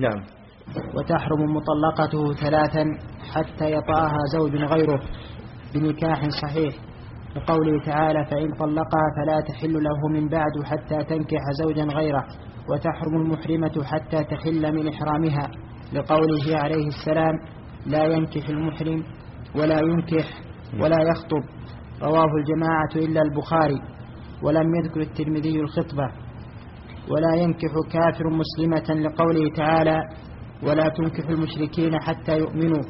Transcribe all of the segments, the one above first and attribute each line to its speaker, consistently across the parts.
Speaker 1: نعم.
Speaker 2: وتحرم مطلقته ثلاثا حتى يطأها زوج غيره بنكاح صحيح. لقوله تعالى فإن طلقها فلا تحل له من بعد حتى تنكح زوجا غيره وتحرم المحرمة حتى تحل من إحرامها. لقوله عليه السلام لا ينكح المحرم ولا ينكح ولا يخطب. رواه الجماعة إلا البخاري. ولم يذكر الترمذي الخطبة. ولا ينكح كافر مسلمة لقوله تعالى ولا تنكح المشركين حتى يؤمنوا.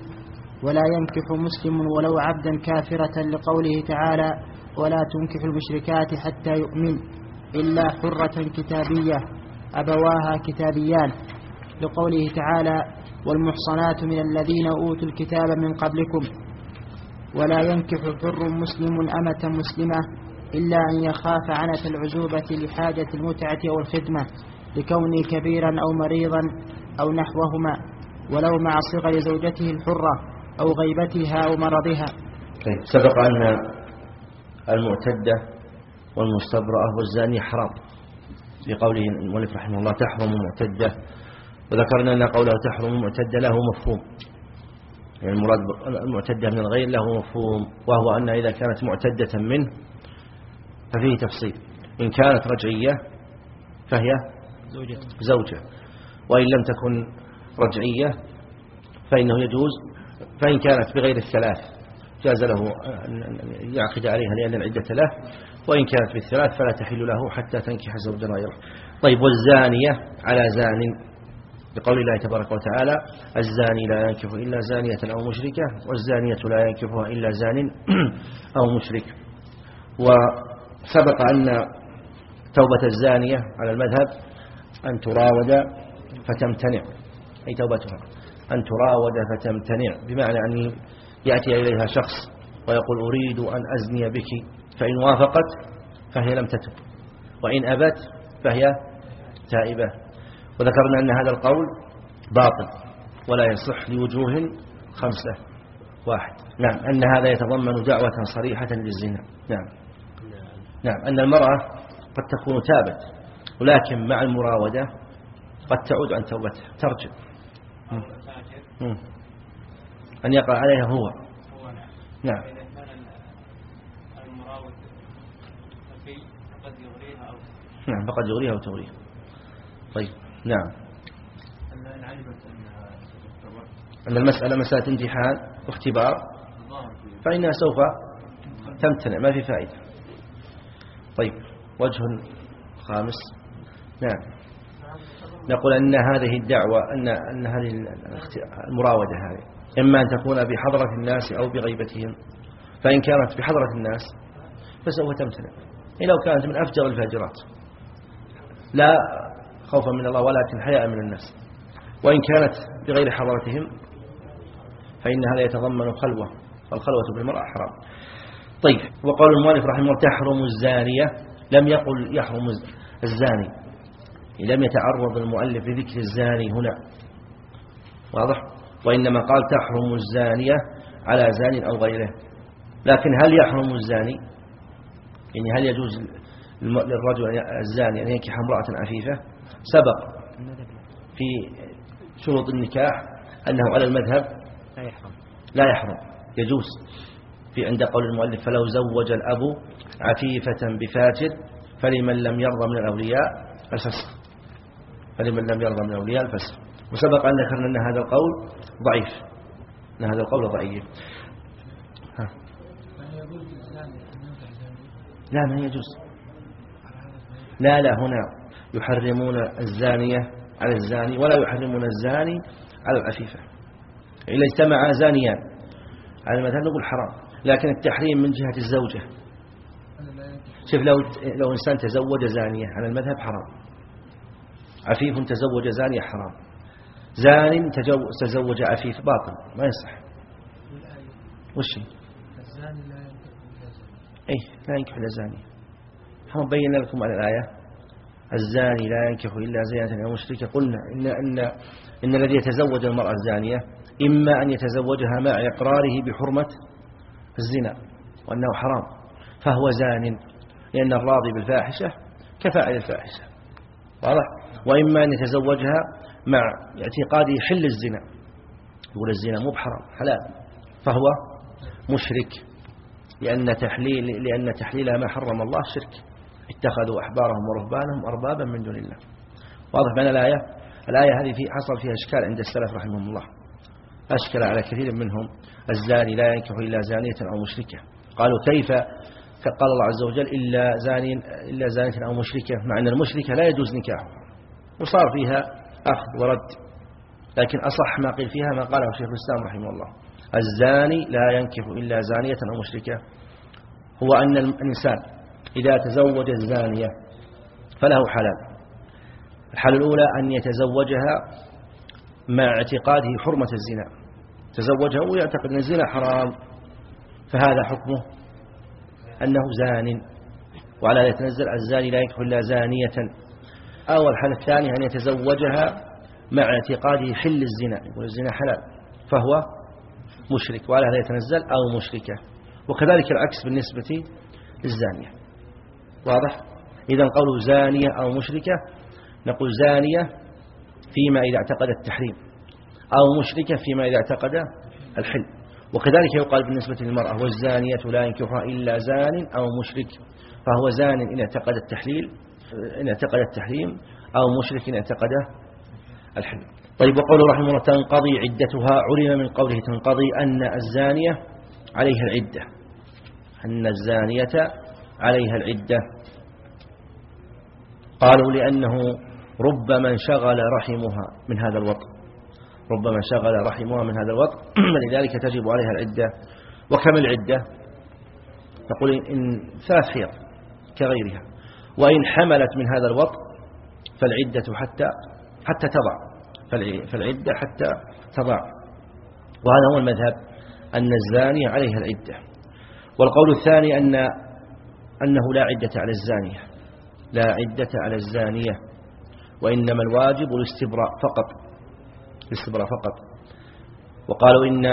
Speaker 2: ولا ينكح مسلم ولو عبدا كافرة لقوله تعالى ولا تنكح المشركات حتى يؤمن إلا حرة كتابية أبواها كتابيان لقوله تعالى والمحصنات من الذين أوتوا الكتاب من قبلكم. ولا ينكح حر مسلم أمة مسلمة إلا أن يخاف عنة العزوبة لحاجة المتعة أو الخدمة لكونه كبيرا أو مريضا أو نحوهما ولو مع صغر زوجته الحرة أو غيبتها أو مرضها.
Speaker 1: طيب سبق أن المعتدة والمستبرأة والزاني حرام. لقوله المؤلف رحمه الله تحرم المعتدة. وذكرنا أن قوله تحرم المعتدة له مفهوم. يعني المراد المعتدة من الغير له مفهوم وهو أن إذا كانت معتدة منه ففيه تفصيل. إن كانت رجعية فهي زوجة, زوجة. وإن لم تكن رجعية فإنه يجوز فإن كانت بغير الثلاث جاز له أن يعقد عليها لأن العدة له وإن كانت بالثلاث فلا تحل له حتى تنكح زوجا غيره. طيب والزانية على زان بقول الله تبارك وتعالى الزاني لا ينكف إلا زانية أو مشركة والزانية لا ينكفها إلا زان أو مشرك. وسبق أن توبة الزانية على المذهب أن تراود فتمتنع. أي توبتها. أن تراود فتمتنع. بمعنى أن يأتي إليها شخص ويقول أريد أن أزني بك فإن وافقت فهي لم تتب. وإن أبت فهي تائبة. وذكرنا أن هذا القول باطل ولا يصح لوجوه خمسة واحد. نعم أن هذا يتضمن دعوة صريحة للزنا. نعم. نعم أن المرأة قد تكون تابت ولكن مع المراودة قد تعود عن توبتها ترجع أن يقع عليها هو. نعم. نعم. فقد يغريها أو تغريها. طيب نعم. أن المسألة مسألة امتحان واختبار؟ فإنها سوف تمتنع ما في فائدة. طيب وجه خامس. نعم. نقول أن هذه الدعوة أن, أن هذه المراودة هذه إما أن تكون بحضرة الناس أو بغيبتهم فإن كانت بحضرة الناس فسوف تمتنع. لو كانت من أفجر الفاجرات. لا خوفا من الله ولكن حياء من الناس. وإن كانت بغير حضرتهم فإن هذا يتضمن خلوة والخلوة بالمرأة حرام. طيب. وقال المؤلف رحمه الله تحرم الزانية. لم يقل يحرم الزاني. لم يتعرض المؤلف لذكر الزاني هنا. واضح؟ وإنما قال تحرم الزانية على زان أو غيره. لكن هل يحرم الزاني؟ يعني هل يجوز للرجل الزاني أن ينكح امرأة عفيفة؟ سبق في شروط النكاح أنه على المذهب لا يحرم. لا يحرم. يجوز. في عند قول المؤلف فلو زوج الأب عفيفة بفاجر فلمن لم يرضى من الأولياء الفسق. فلمن لم يرضى من الأولياء الفسق. وسبق أن ذكرنا أن هذا القول ضعيف. أن هذا القول ضعيف. ها. لا ما يجوز لا لا هنا يحرمون الزانية على الزاني ولا يحرمون الزاني على العفيفة. إذا اجتمع زانيان. على المثال نقول حرام. لكن التحريم من جهة الزوجة. شوف لو لو إنسان تزوج زانية على المذهب حرام. عفيف تزوج زانية حرام. زان تزوج عفيف باطل ما يصح. وش؟ الزاني لا ينكح لا ينكح إلا زانية. هم بينا لكم على الآية. الزاني لا ينكح إلا زينة أو مشركة قلنا إن, إن, إن الذي يتزوج المرأة الزانية إما أن يتزوجها مع إقراره بحرمة الزنا وأنه حرام فهو زان لأن الراضي بالفاحشة كفاعل الفاحشة واضح؟ وإما أن يتزوجها مع اعتقاده حل الزنا يقول الزنا مو بحرام حلال فهو مشرك لأن تحليل لأن تحليلها ما حرم الله شرك اتخذوا أحبارهم ورهبانهم أربابا من دون الله. واضح بين الآية الآية هذه في حصل فيها إشكال عند السلف رحمهم الله أشكل على كثير منهم الزاني لا ينكح إلا زانية أو مشركة. قالوا كيف؟ قال الله عز وجل إلا زاني إلا زانية أو مشركة. مع أن المشركة لا يجوز نكاحها وصار فيها أخذ ورد. لكن أصح ما قيل فيها ما قاله شيخ الإسلام رحمه الله. الزاني لا ينكح إلا زانية أو مشركة. هو أن الإنسان إذا تزوج الزانية فله حلال. الحالة الأولى أن يتزوجها مع اعتقاده حرمة الزنا. تزوجها ويعتقد أن الزنا حرام فهذا حكمه أنه زان وعلى ذلك يتنزل الزاني لا يكفر إلا زانية. أو الحالة الثانية أن يتزوجها مع اعتقاده حل الزنا يقول الزنا حلال فهو مشرك وعلى هذا يتنزل أو مشركة. وكذلك العكس بالنسبة للزانية. واضح؟ إذا قول زانية أو مشركة نقول زانية فيما إذا اعتقد التحريم. أو مشركة فيما إذا اعتقد الحل وكذلك يقال بالنسبة للمرأة والزانية لا ينكحها إلا زان أو مشرك. فهو زان إن اعتقد التحليل إن اعتقد التحريم أو مشرك إن اعتقد الحل طيب وقول رحمه الله تنقضي عدتها. علم من قوله تنقضي أن الزانية عليها العدة. أن الزانية عليها العدة. قالوا لأنه ربما انشغل رحمها من هذا الوطن. ربما انشغل رحمها من هذا الوطن لذلك تجب عليها العدة. وكم العدة؟ نقول إن ثلاث حيض كغيرها. وإن حملت من هذا الوطن فالعدة حتى حتى تضع. فالعدة حتى تضع. وهذا هو المذهب أن الزاني عليها العدة. والقول الثاني أن أنه لا عدة على الزانية. لا عدة على الزانية. وإنما الواجب الاستبراء فقط. الاستبراء فقط. وقالوا إن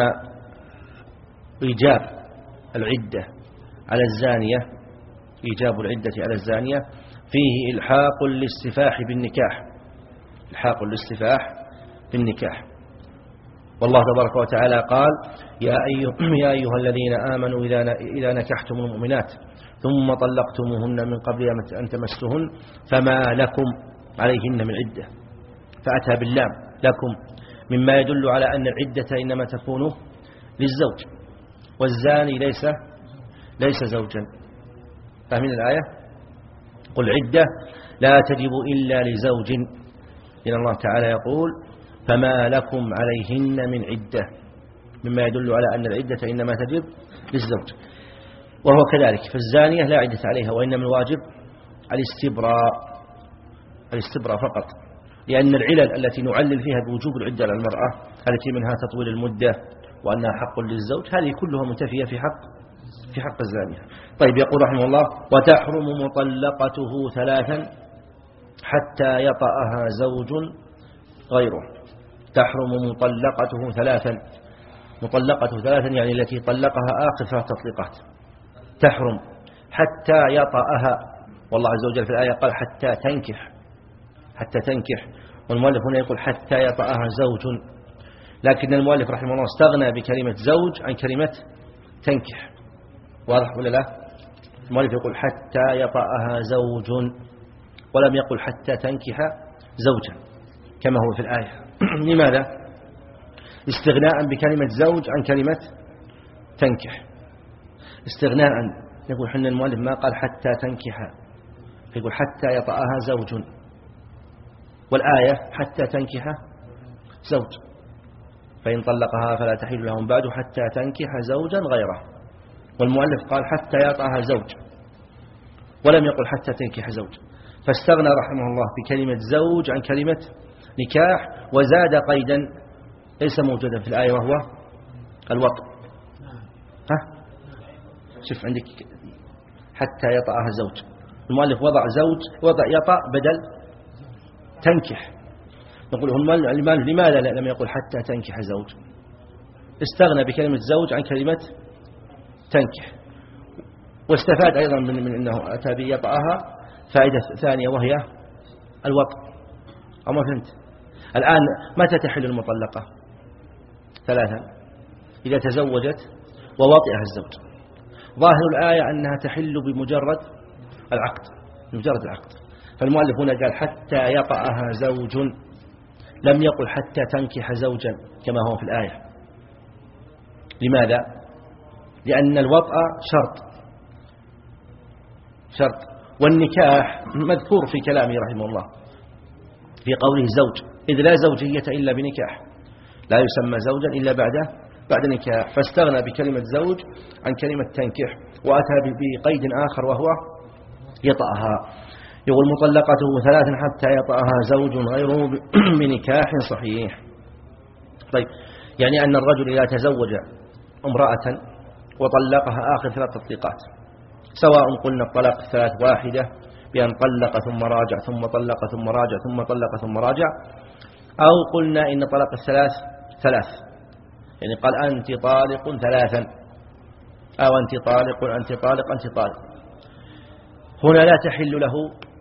Speaker 1: إيجاب العدة على الزانية إيجاب العدة على الزانية فيه إلحاق الاستفاح بالنكاح. إلحاق الاستفاح بالنكاح. والله تبارك وتعالى قال يا أيها, يا أيها الذين آمنوا إذا, إذا نكحتم المؤمنات ثم طلقتموهن من قبل أن تمسهن فما لكم عليهن من عدة. فأتى باللام لكم. مما يدل على أن العدة إنما تكون للزوج والزاني ليس ليس زوجا. فاهمين الآية؟ قل عدة لا تجب إلا لزوج. إن الله تعالى يقول فما لكم عليهن من عدة. مما يدل على أن العدة إنما تجب للزوج. وهو كذلك فالزانية لا عدة عليها وإنما الواجب الاستبراء الاستبراء فقط. لأن العلل التي نعلل فيها بوجوب العدة على المرأة التي منها تطويل المدة وأنها حق للزوج هذه كلها منتفية في حق في حق الزانية. طيب يقول رحمه الله وتحرم مطلقته ثلاثا حتى يطأها زوج غيره. تحرم مطلقته ثلاثا. مطلقته ثلاثا يعني التي طلقها آخر ثلاث تطليقات. تحرم حتى يطأها. والله عز وجل في الآية قال حتى تنكح. حتى تنكح. والمؤلف هنا يقول حتى يطأها زوج. لكن المؤلف رحمه الله استغنى بكلمة زوج عن كلمة تنكح. واضح ولا لا؟ المؤلف يقول حتى يطأها زوج. ولم يقل حتى تنكح زوجا كما هو في الآية. لماذا؟ استغناء بكلمة زوج عن كلمة تنكح. استغناء يقول حنا المؤلف ما قال حتى تنكح. يقول حتى يطأها زوج. والآية حتى تنكح زوج. فإن طلقها فلا تحل لهم بعد حتى تنكح زوجا غيره. والمؤلف قال حتى يطعها زوج ولم يقل حتى تنكح زوج. فاستغنى رحمه الله بكلمة زوج عن كلمة نكاح وزاد قيدا ليس موجودا في الآية وهو الوطء ها؟ شوف عندك حتى يطعها زوج. المؤلف وضع زوج وضع يطع بدل تنكح. نقول المال لماذا لم يقل حتى تنكح زوج؟ استغنى بكلمة زوج عن كلمة تنكح. واستفاد أيضا من, من أنه أتى بيطأها فائدة ثانية وهي الوطء أو ما فهمت؟ الآن متى تحل المطلقة؟ ثلاثا إذا تزوجت ووطئها الزوج. ظاهر الآية أنها تحل بمجرد العقد بمجرد العقد. فالمؤلف هنا قال حتى يطأها زوج لم يقل حتى تنكح زوجا كما هو في الآية. لماذا؟ لأن الوطأ شرط. شرط. والنكاح مذكور في كلامه رحمه الله. في قوله زوج. إذ لا زوجية إلا بنكاح. لا يسمى زوجا إلا بعد بعد نكاح. فاستغنى بكلمة زوج عن كلمة تنكح وأتى بقيد آخر وهو يطأها. يقول مطلقته ثلاث حتى يطأها زوج غيره بنكاح صحيح. طيب يعني أن الرجل إذا تزوج امرأة وطلقها آخر ثلاث تطليقات سواء قلنا الطلاق الثلاث واحدة بأن طلق ثم راجع ثم طلق ثم راجع ثم طلق ثم راجع أو قلنا إن طلاق الثلاث ثلاث. يعني قال أنت طالق ثلاثا أو أنت طالق أنت طالق أنت طالق. هنا لا تحل له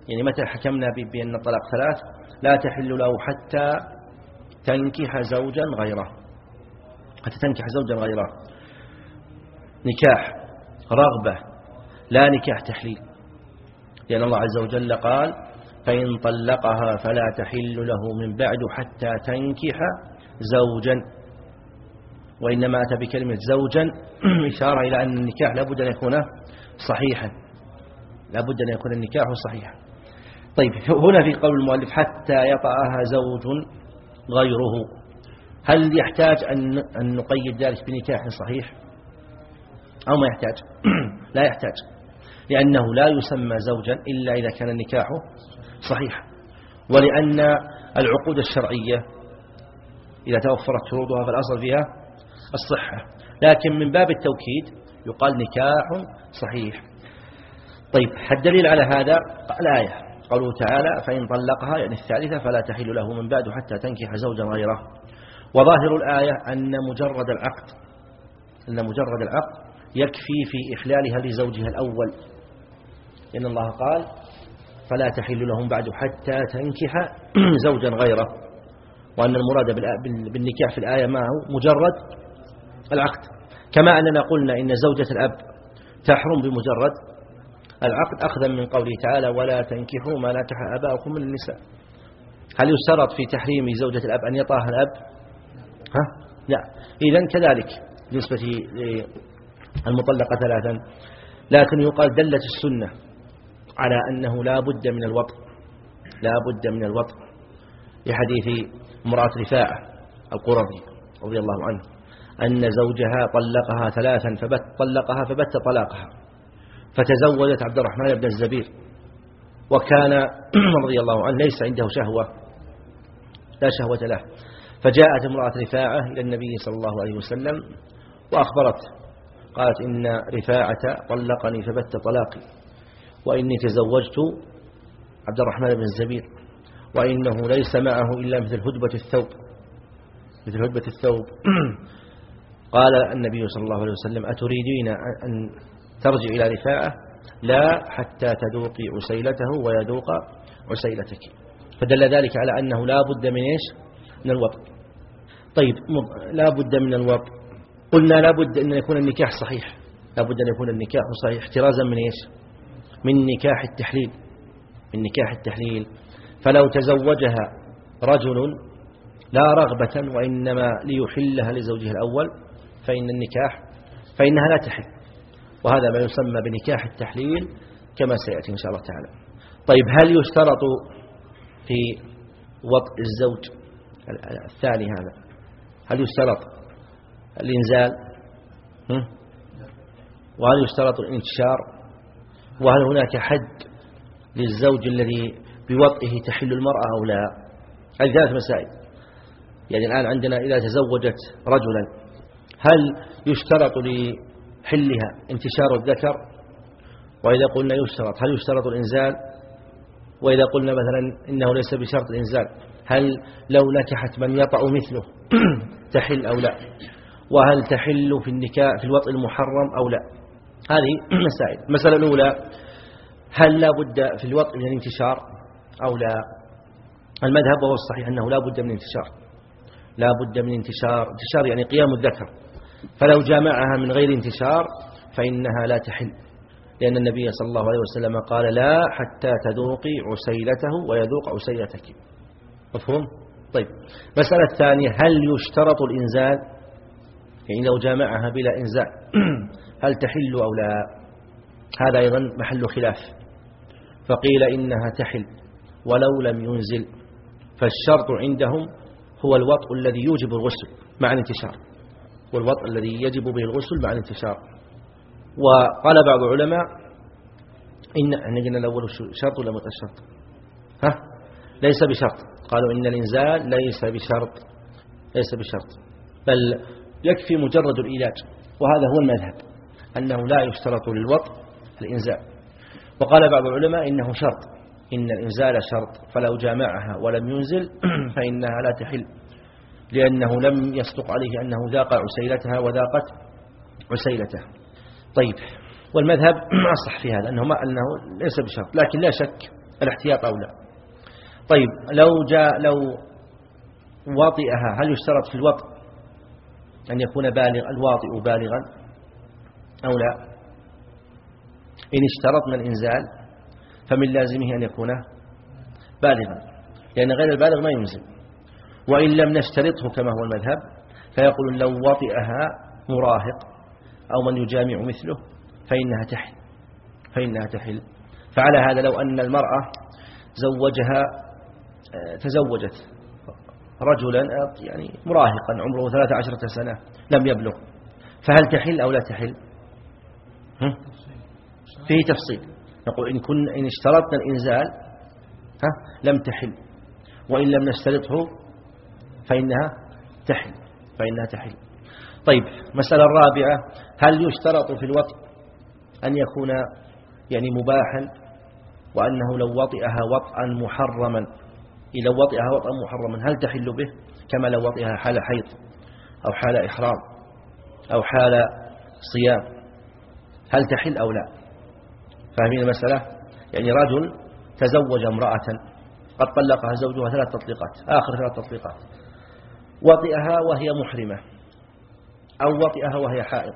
Speaker 1: يعني متى حكمنا بأن الطلاق ثلاث؟ لا تحل له حتى تنكح زوجا غيره. حتى تنكح زوجا غيره. نكاح رغبة لا نكاح تحليل. لأن الله عز وجل قال فإن طلقها فلا تحل له من بعد حتى تنكح زوجا. وإنما أتى بكلمة زوجا إشارة إلى أن النكاح لابد أن يكون صحيحا. لابد أن يكون النكاح صحيحا. طيب هنا في قول المؤلف حتى يطأها زوج غيره. هل يحتاج أن, نقيد ذلك بنكاح صحيح؟ أو ما يحتاج؟ لا يحتاج لأنه لا يسمى زوجا إلا إذا كان النكاح صحيحا. ولأن العقود الشرعية إذا توفرت شروطها فالأصل فيها الصحة. لكن من باب التوكيد يقال نكاح صحيح. طيب الدليل على هذا؟ الآية. قوله تعالى فإن طلقها يعني الثالثة فلا تحل له من بعد حتى تنكح زوجا غيره. وظاهر الآية أن مجرد العقد أن مجرد العقد يكفي في إحلالها لزوجها الأول. إن الله قال فلا تحل لهم بعد حتى تنكح زوجا غيره. وأن المراد بالنكاح في الآية معه مجرد العقد. كما أننا قلنا إن زوجة الأب تحرم بمجرد العقد أخذا من قوله تعالى ولا تنكحوا ما نكح أباؤكم من النساء. هل يشترط في تحريم زوجة الأب أن يطاها الأب؟ ها؟ لا. إذا كذلك بالنسبة للمطلقة ثلاثا. لكن يقال دلت السنة على أنه لا بد من الوطء. لا بد من الوطء لحديث امرأة رفاعة القرظي رضي الله عنه أن زوجها طلقها ثلاثا فبت طلقها فبت طلاقها. فتزوجت عبد الرحمن بن الزبير. وكان رضي الله عنه ليس عنده شهوة لا شهوة له. فجاءت امرأة رفاعة إلى النبي صلى الله عليه وسلم وأخبرت قالت إن رفاعة طلقني فبت طلاقي وإني تزوجت عبد الرحمن بن الزبير وإنه ليس معه إلا مثل هدبة الثوب. مثل هدبة الثوب. قال النبي صلى الله عليه وسلم أتريدين أن ترجع إلى رفاعة لا حتى تذوقي عسيلته ويذوق عسيلتك فدل ذلك على أنه لا بد من إيش؟ من الوطء. طيب لا بد من الوطء. قلنا لا بد أن يكون النكاح صحيح. لا بد أن يكون النكاح صحيح. احترازا من إيش؟ من نكاح التحليل. من نكاح التحليل. فلو تزوجها رجل لا رغبة وإنما ليحلها لزوجها الأول فإن النكاح فإنها لا تحل. وهذا ما يسمى بنكاح التحليل كما سيأتي إن شاء الله تعالى. طيب هل يشترط في وطء الزوج الثاني هذا؟ هل يشترط الإنزال؟ وهل يشترط الانتشار؟ وهل هناك حد للزوج الذي بوطئه تحل المرأة أو لا؟ هذه ثلاث مسائل. يعني الآن عندنا إذا تزوجت رجلا هل يشترط لحلها انتشار الذكر وإذا قلنا يشترط هل يشترط الإنزال؟ وإذا قلنا مثلا إنه ليس بشرط الإنزال هل لو نكحت من يطأ مثله تحل أو لا؟ وهل تحل في النكاح في الوطء المحرم أو لا؟ هذه مسائل. المسألة الأولى هل لا بد في الوطء من الانتشار أو لا؟ المذهب وهو الصحيح أنه لا بد من انتشار لا بد من انتشار. انتشار يعني قيام الذكر. فلو جامعها من غير انتشار فإنها لا تحل. لأن النبي صلى الله عليه وسلم قال لا حتى تذوقي عسيلته ويذوق عسيلتك. مفهوم؟ طيب. مسألة الثانية هل يشترط الإنزال؟ يعني لو جامعها بلا إنزال هل تحل أو لا؟ هذا أيضا محل خلاف. فقيل إنها تحل ولو لم ينزل فالشرط عندهم هو الوطء الذي يوجب الغسل مع الانتشار. والوطء الذي يجب به الغسل مع الانتشار. وقال بعض العلماء إن إحنا قلنا الأول شرط ولا متشرط ها؟ ليس بشرط. قالوا إن الإنزال ليس بشرط. ليس بشرط. بل يكفي مجرد الإيلاج وهذا هو المذهب. أنه لا يشترط للوطء الإنزال. وقال بعض العلماء إنه شرط. إن الإنزال شرط. فلو جامعها ولم ينزل فإنها لا تحل. لأنه لم يصدق عليه أنه ذاق عسيلتها وذاقت عسيلته. طيب والمذهب أصح في هذا أنه, ما أنه ليس بشرط لكن لا شك الاحتياط أولى. طيب لو جاء لو واطئها هل يشترط في الوطء أن يكون بالغ الواطئ بالغا أو لا؟ إن اشترطنا الإنزال فمن لازمه أن يكون بالغا لأن غير البالغ ما ينزل. وإن لم نشترطه كما هو المذهب فيقول لو وطئها مراهق أو من يجامع مثله فإنها تحل فإنها تحل. فعلى هذا لو أن المرأة زوجها آه، تزوجت رجلا آه، يعني مراهقا عمره 13 سنة لم يبلغ فهل تحل أو لا تحل؟ فيه تفصيل. نقول إن, كن إن اشترطنا الإنزال ها لم تحل. وإن لم نشترطه فإنها تحل فإنها تحل. طيب مسألة الرابعة هل يشترط في الوطء أن يكون يعني مباحا وأنه لو وطئها وطئا محرما إذا وطئها وطئا محرما هل تحل به؟ كما لو وطئها حال حيض أو حال إحرام أو حال صيام. هل تحل أو لا؟ فاهمين المسألة؟ يعني رجل تزوج امرأة قد طلقها زوجها ثلاث تطليقات آخر ثلاث تطليقات. وطئها وهي محرمة أو وطئها وهي حائض.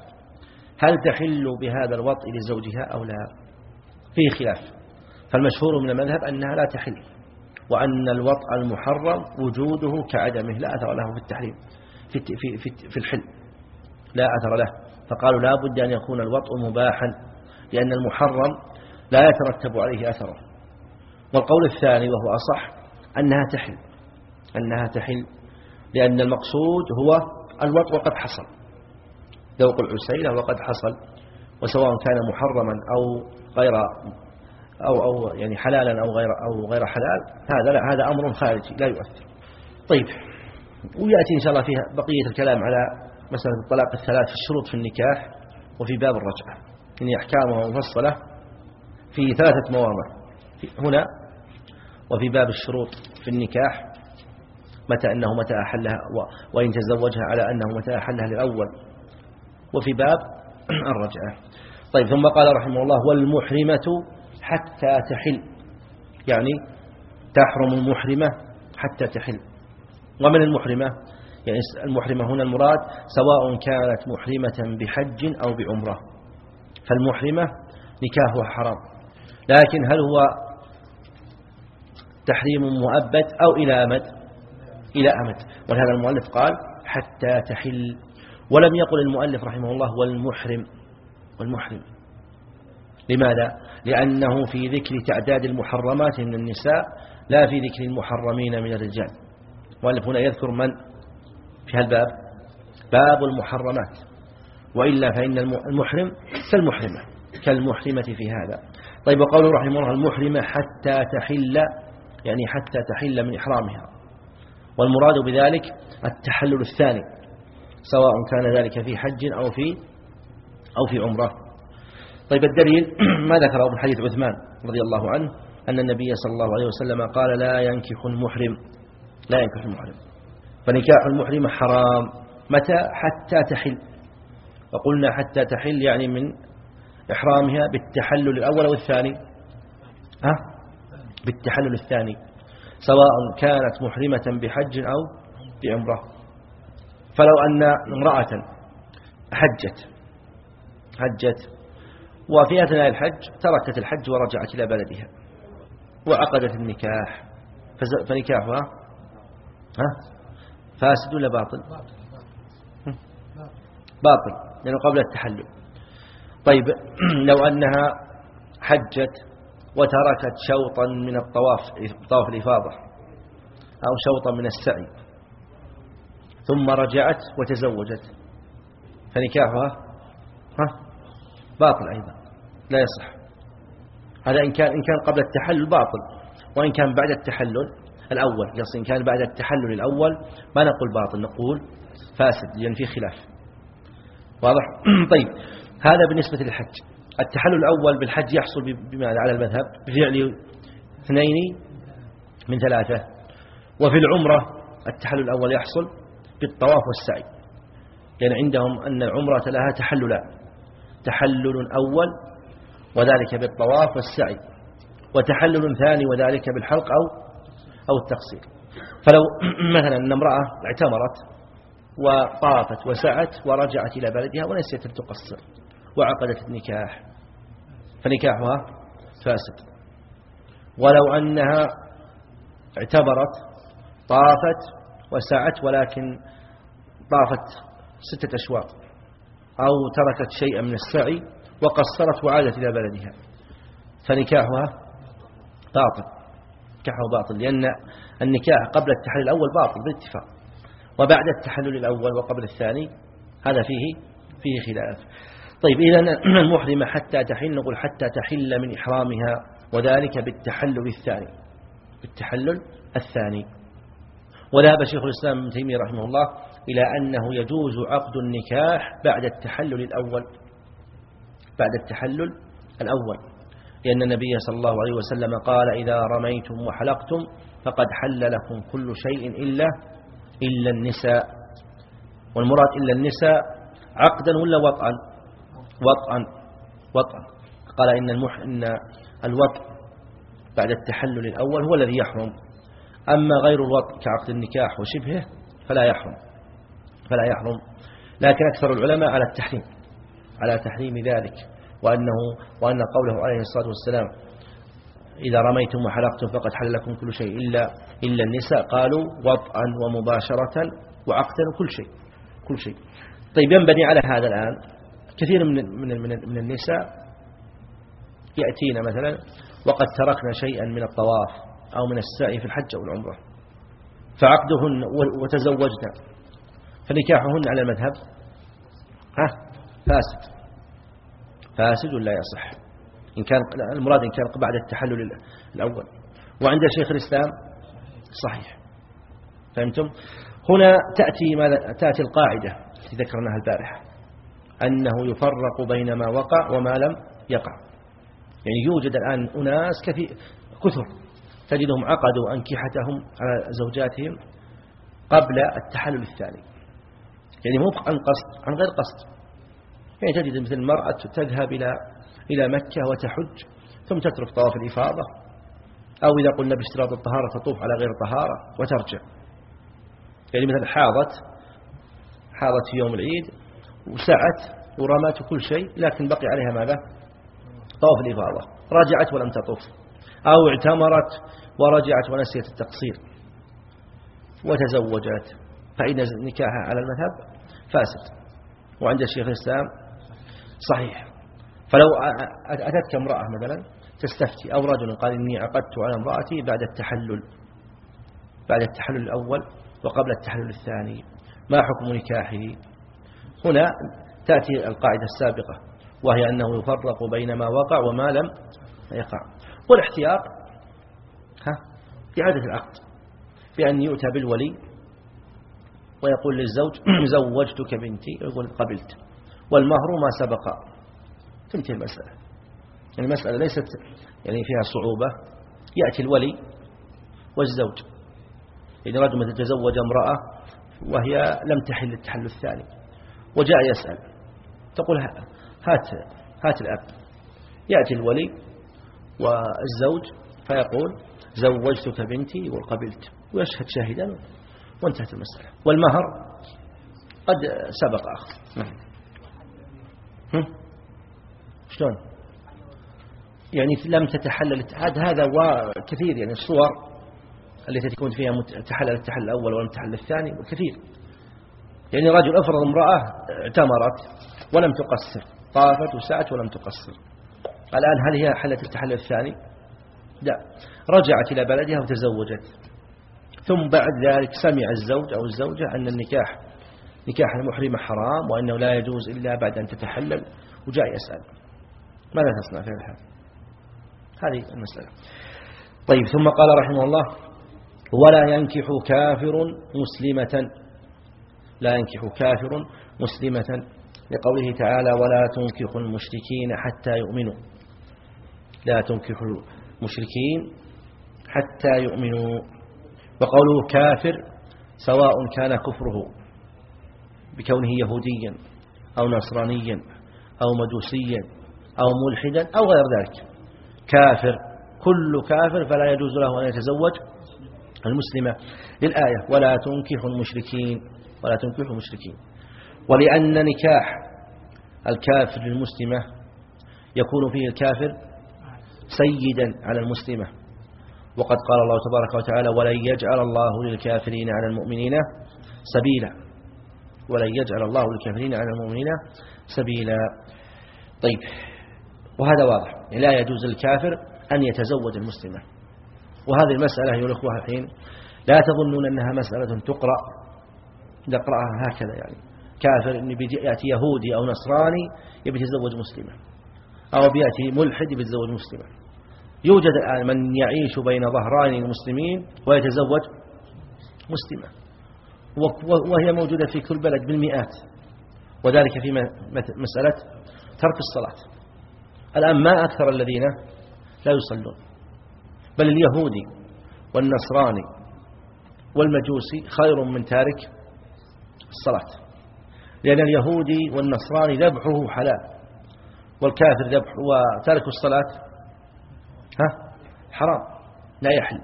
Speaker 1: هل تحل بهذا الوطئ لزوجها أو لا؟ فيه خلاف. فالمشهور من المذهب أنها لا تحل وأن الوطء المحرم وجوده كعدمه لا أثر له في التحريم في, في, في, في الحل لا أثر له. فقالوا لا بد أن يكون الوطء مباحا لأن المحرم لا يترتب عليه أثره. والقول الثاني وهو أصح أنها تحل أنها تحل لأن المقصود هو الوطء وقد حصل. ذوق العسيلة وقد حصل وسواء كان محرما أو غير أو أو يعني حلالا أو غير أو غير حلال هذا لا هذا أمر خارجي لا يؤثر. طيب ويأتي إن شاء الله فيها بقية الكلام على مسألة الطلاق الثلاث في الشروط في النكاح وفي باب الرجعة. إن أحكامها مفصلة في ثلاثة مواضع. هنا وفي باب الشروط في النكاح. متى أنه متى أحلها وإن تزوجها على أنه متى أحلها للأول. وفي باب الرجعة. طيب ثم قال رحمه الله والمحرمة حتى تحل. يعني تحرم المحرمة حتى تحل. ومن المحرمة؟ يعني المحرمة هنا المراد سواء كانت محرمة بحج أو بعمرة. فالمحرمة نكاحها حرام. لكن هل هو تحريم مؤبد أو إلى أمد؟ إلى أمد. ولهذا المؤلف قال حتى تحل. ولم يقل المؤلف رحمه الله والمحرم. والمحرم. لماذا؟ لأنه في ذكر تعداد المحرمات من النساء لا في ذكر المحرمين من الرجال. المؤلف هنا يذكر من؟ في هالباب باب المحرمات. وإلا فإن المحرم كالمحرمة. كالمحرمة في هذا. طيب وقوله رحمه الله المحرمة حتى تحل يعني حتى تحل من إحرامها. والمراد بذلك التحلل الثاني سواء كان ذلك في حج أو في أو في عمرة. طيب الدليل ما ذكره من حديث عثمان رضي الله عنه أن النبي صلى الله عليه وسلم قال لا ينكح المحرم لا ينكح المحرم. فنكاح المحرم حرام متى؟ حتى تحل. وقلنا حتى تحل يعني من إحرامها بالتحلل الأول والثاني. ها؟ بالتحلل الثاني. سواء كانت محرمة بحج أو بعمرة فلو أن امرأة حجت حجت وفي أثناء الحج تركت الحج ورجعت إلى بلدها وعقدت النكاح. فنكاحها ها؟ فاسد ولا باطل؟ باطل لأنه قبل التحلل. طيب لو أنها حجت وتركت شوطا من الطواف طواف الإفاضة أو شوطا من السعي. ثم رجعت وتزوجت. فنكاحها ها باطل أيضا لا يصح. هذا إن كان, إن كان قبل التحلل باطل. وإن كان بعد التحلل الأول إن كان بعد التحلل الأول ما نقول باطل نقول فاسد لأن فيه خلاف. واضح؟ طيب هذا بالنسبة للحج. التحلل الأول بالحج يحصل بماذا؟ على المذهب. بفعل اثنين من ثلاثة. وفي العمرة التحلل الأول يحصل بالطواف والسعي. لأن يعني عندهم أن العمرة لها تحللان تحلل أول وذلك بالطواف والسعي. وتحلل ثاني وذلك بالحلق أو أو التقصير. فلو مثلا أن امرأة اعتمرت وطافت وسعت ورجعت إلى بلدها ونسيت أن تقصر. وعقدت النكاح. فنكاحها فاسد. ولو أنها اعتبرت طافت وسعت ولكن طافت ستة أشواط أو تركت شيئا من السعي وقصرت وعادت إلى بلدها. فنكاحها باطل نكاحه باطل لأن النكاح قبل التحلل الأول باطل بالاتفاق. وبعد التحلل الأول وقبل الثاني هذا فيه فيه خلاف. طيب إذا المحرمة حتى تحل نقول حتى تحل من إحرامها وذلك بالتحلل الثاني بالتحلل الثاني. وذهب شيخ الإسلام ابن تيمية رحمه الله إلى أنه يجوز عقد النكاح بعد التحلل الأول بعد التحلل الأول. لأن النبي صلى الله عليه وسلم قال إذا رميتم وحلقتم فقد حل لكم كل شيء إلا إلا النساء. والمراد إلا النساء عقدا ولا وطئا؟ وطئا وطئا. قال إن, المح إن الوطء بعد التحلل الأول هو الذي يحرم. أما غير الوطء كعقد النكاح وشبهه فلا يحرم فلا يحرم. لكن أكثر العلماء على التحريم على تحريم ذلك وأنه وأن قوله عليه الصلاة والسلام إذا رميتم وحلقتم فقد حل لكم كل شيء إلا إلا النساء قالوا وطئا ومباشرة وعقدا كل شيء كل شيء. طيب ينبني على هذا الآن كثير من من من, من النساء يأتينا مثلا وقد تركنا شيئا من الطواف أو من السعي في الحج أو العمرة فعقدهن وتزوجنا فنكاحهن على المذهب. ها؟ فاسد. فاسد لا يصح؟ إن كان المراد إن كان بعد التحلل الأول. وعند شيخ الإسلام صحيح. فهمتم؟ هنا تأتي ماذا؟ تأتي القاعدة التي ذكرناها البارحة. أنه يفرق بين ما وقع وما لم يقع. يعني يوجد الآن أناس كثير كثر. تجدهم عقدوا أنكحتهم على زوجاتهم قبل التحلل الثاني. يعني مو عن قصد عن غير قصد. يعني تجد مثل المرأة تذهب إلى إلى مكة وتحج ثم تترك طواف الإفاضة أو إذا قلنا باشتراط الطهارة تطوف على غير طهارة وترجع. يعني مثل حاضت حاضت في يوم العيد وسعت ورمت كل شيء لكن بقي عليها ماذا؟ طواف الإفاضة. رجعت ولم تطوف أو اعتمرت ورجعت ونسيت التقصير. وتزوجت. فإن نكاحها على المذهب فاسد. وعند الشيخ الإسلام صحيح. فلو أتتك امرأة مثلا تستفتي أو رجل قال إني عقدت على امرأتي بعد التحلل. بعد التحلل الأول وقبل التحلل الثاني. ما حكم نكاحه هنا تأتي القاعدة السابقة وهي أنه يفرق بين ما وقع وما لم يقع. والاحتياط ها إعادة العقد بأن يؤتى بالولي ويقول للزوج زوجتك بنتي يقول قبلت. والمهر ما سبق. تنتهي المسألة. يعني المسألة ليست يعني فيها صعوبة. يأتي الولي والزوج. إذا رجل تزوج امرأة وهي لم تحل التحل الثاني. وجاء يسأل. تقول هات هات الأب. يأتي الولي والزوج فيقول زوجتك بنتي يقول قبلت ويشهد شاهدا وانتهت المسألة. والمهر قد سبق أخذ نعم. شلون؟ يعني لم تتحلل الاتحاد هذا وكثير يعني الصور التي تكون فيها تحلل التحلل الأول ولم تحلل الثاني وكثير يعني رجل أفرض امرأة اعتمرت ولم تقصر طافت وسعت ولم تقصر. الآن هل هي حلت التحلل الثاني؟ لا. رجعت إلى بلدها وتزوجت. ثم بعد ذلك سمع الزوج أو الزوجة أن النكاح نكاح المحرمة حرام وأنه لا يجوز إلا بعد أن تتحلل وجاء يسأل. ماذا تصنع في هذا هذه المسألة. طيب ثم قال رحمه الله ولا ينكح كافر مسلمة لا ينكح كافر مسلمة لقوله تعالى ولا تنكح المشركين حتى يؤمنوا. لا تنكح المشركين حتى يؤمنوا. وقوله كافر سواء كان كفره بكونه يهوديا أو نصرانيا أو مجوسيا أو ملحدا أو غير ذلك. كافر كل كافر فلا يجوز له أن يتزوج المسلمة. للآية ولا تنكح المشركين. ولا تنكح المشركين. ولأن نكاح الكافر للمسلمة يكون فيه الكافر سيدا على المسلمة. وقد قال الله تبارك وتعالى ولن يجعل الله للكافرين على المؤمنين سبيلا. ولن يجعل الله للكافرين على المؤمنين سبيلا. طيب وهذا واضح. لا يجوز للكافر أن يتزوج المسلمة. وهذه المسألة أيها الأخوة الحين لا تظنون أنها مسألة تقرأ. نقرأها هكذا يعني. كافر إن يأتي يهودي أو نصراني يبي يتزوج مسلمة أو بيأتي ملحد يبي يتزوج مسلمة يوجد الآن من يعيش بين ظهران المسلمين ويتزوج مسلمة وهي موجودة في كل بلد بالمئات. وذلك في مسألة ترك الصلاة. الآن ما أكثر الذين لا يصلون. بل اليهودي والنصراني والمجوسي خير من تارك الصلاة. لأن اليهودي والنصراني ذبحه حلال والكافر ذبح وترك الصلاة ها؟ حرام لا يحل.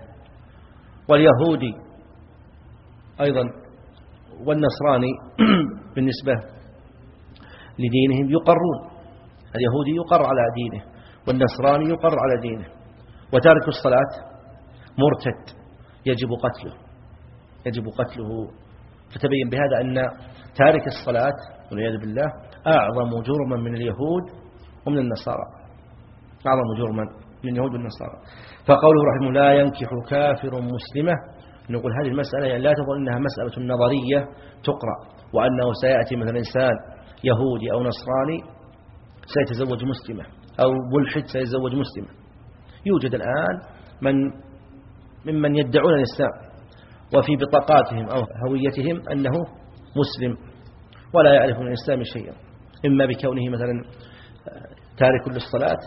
Speaker 1: واليهودي أيضا والنصراني بالنسبة لدينهم يقرون. اليهودي يقر على دينه والنصراني يقر على دينه. وتارك الصلاة مرتد يجب قتله يجب قتله فتبين بهذا أن تارك الصلاة والعياذ بالله أعظم جرما من اليهود ومن النصارى. أعظم جرما من اليهود والنصارى فقوله رحمه لا ينكح كافر مسلمة نقول هذه المسألة يعني لا تظن أنها مسألة نظرية تقرأ وأنه سيأتي مثلا إنسان يهودي أو نصراني سيتزوج مسلمة أو ملحد سيتزوج مسلمة. يوجد الآن من ممن يدعون الإسلام. وفي بطاقاتهم أو هويتهم أنه مسلم ولا يعرف من الإسلام شيئا. إما بكونه مثلا تارك للصلاة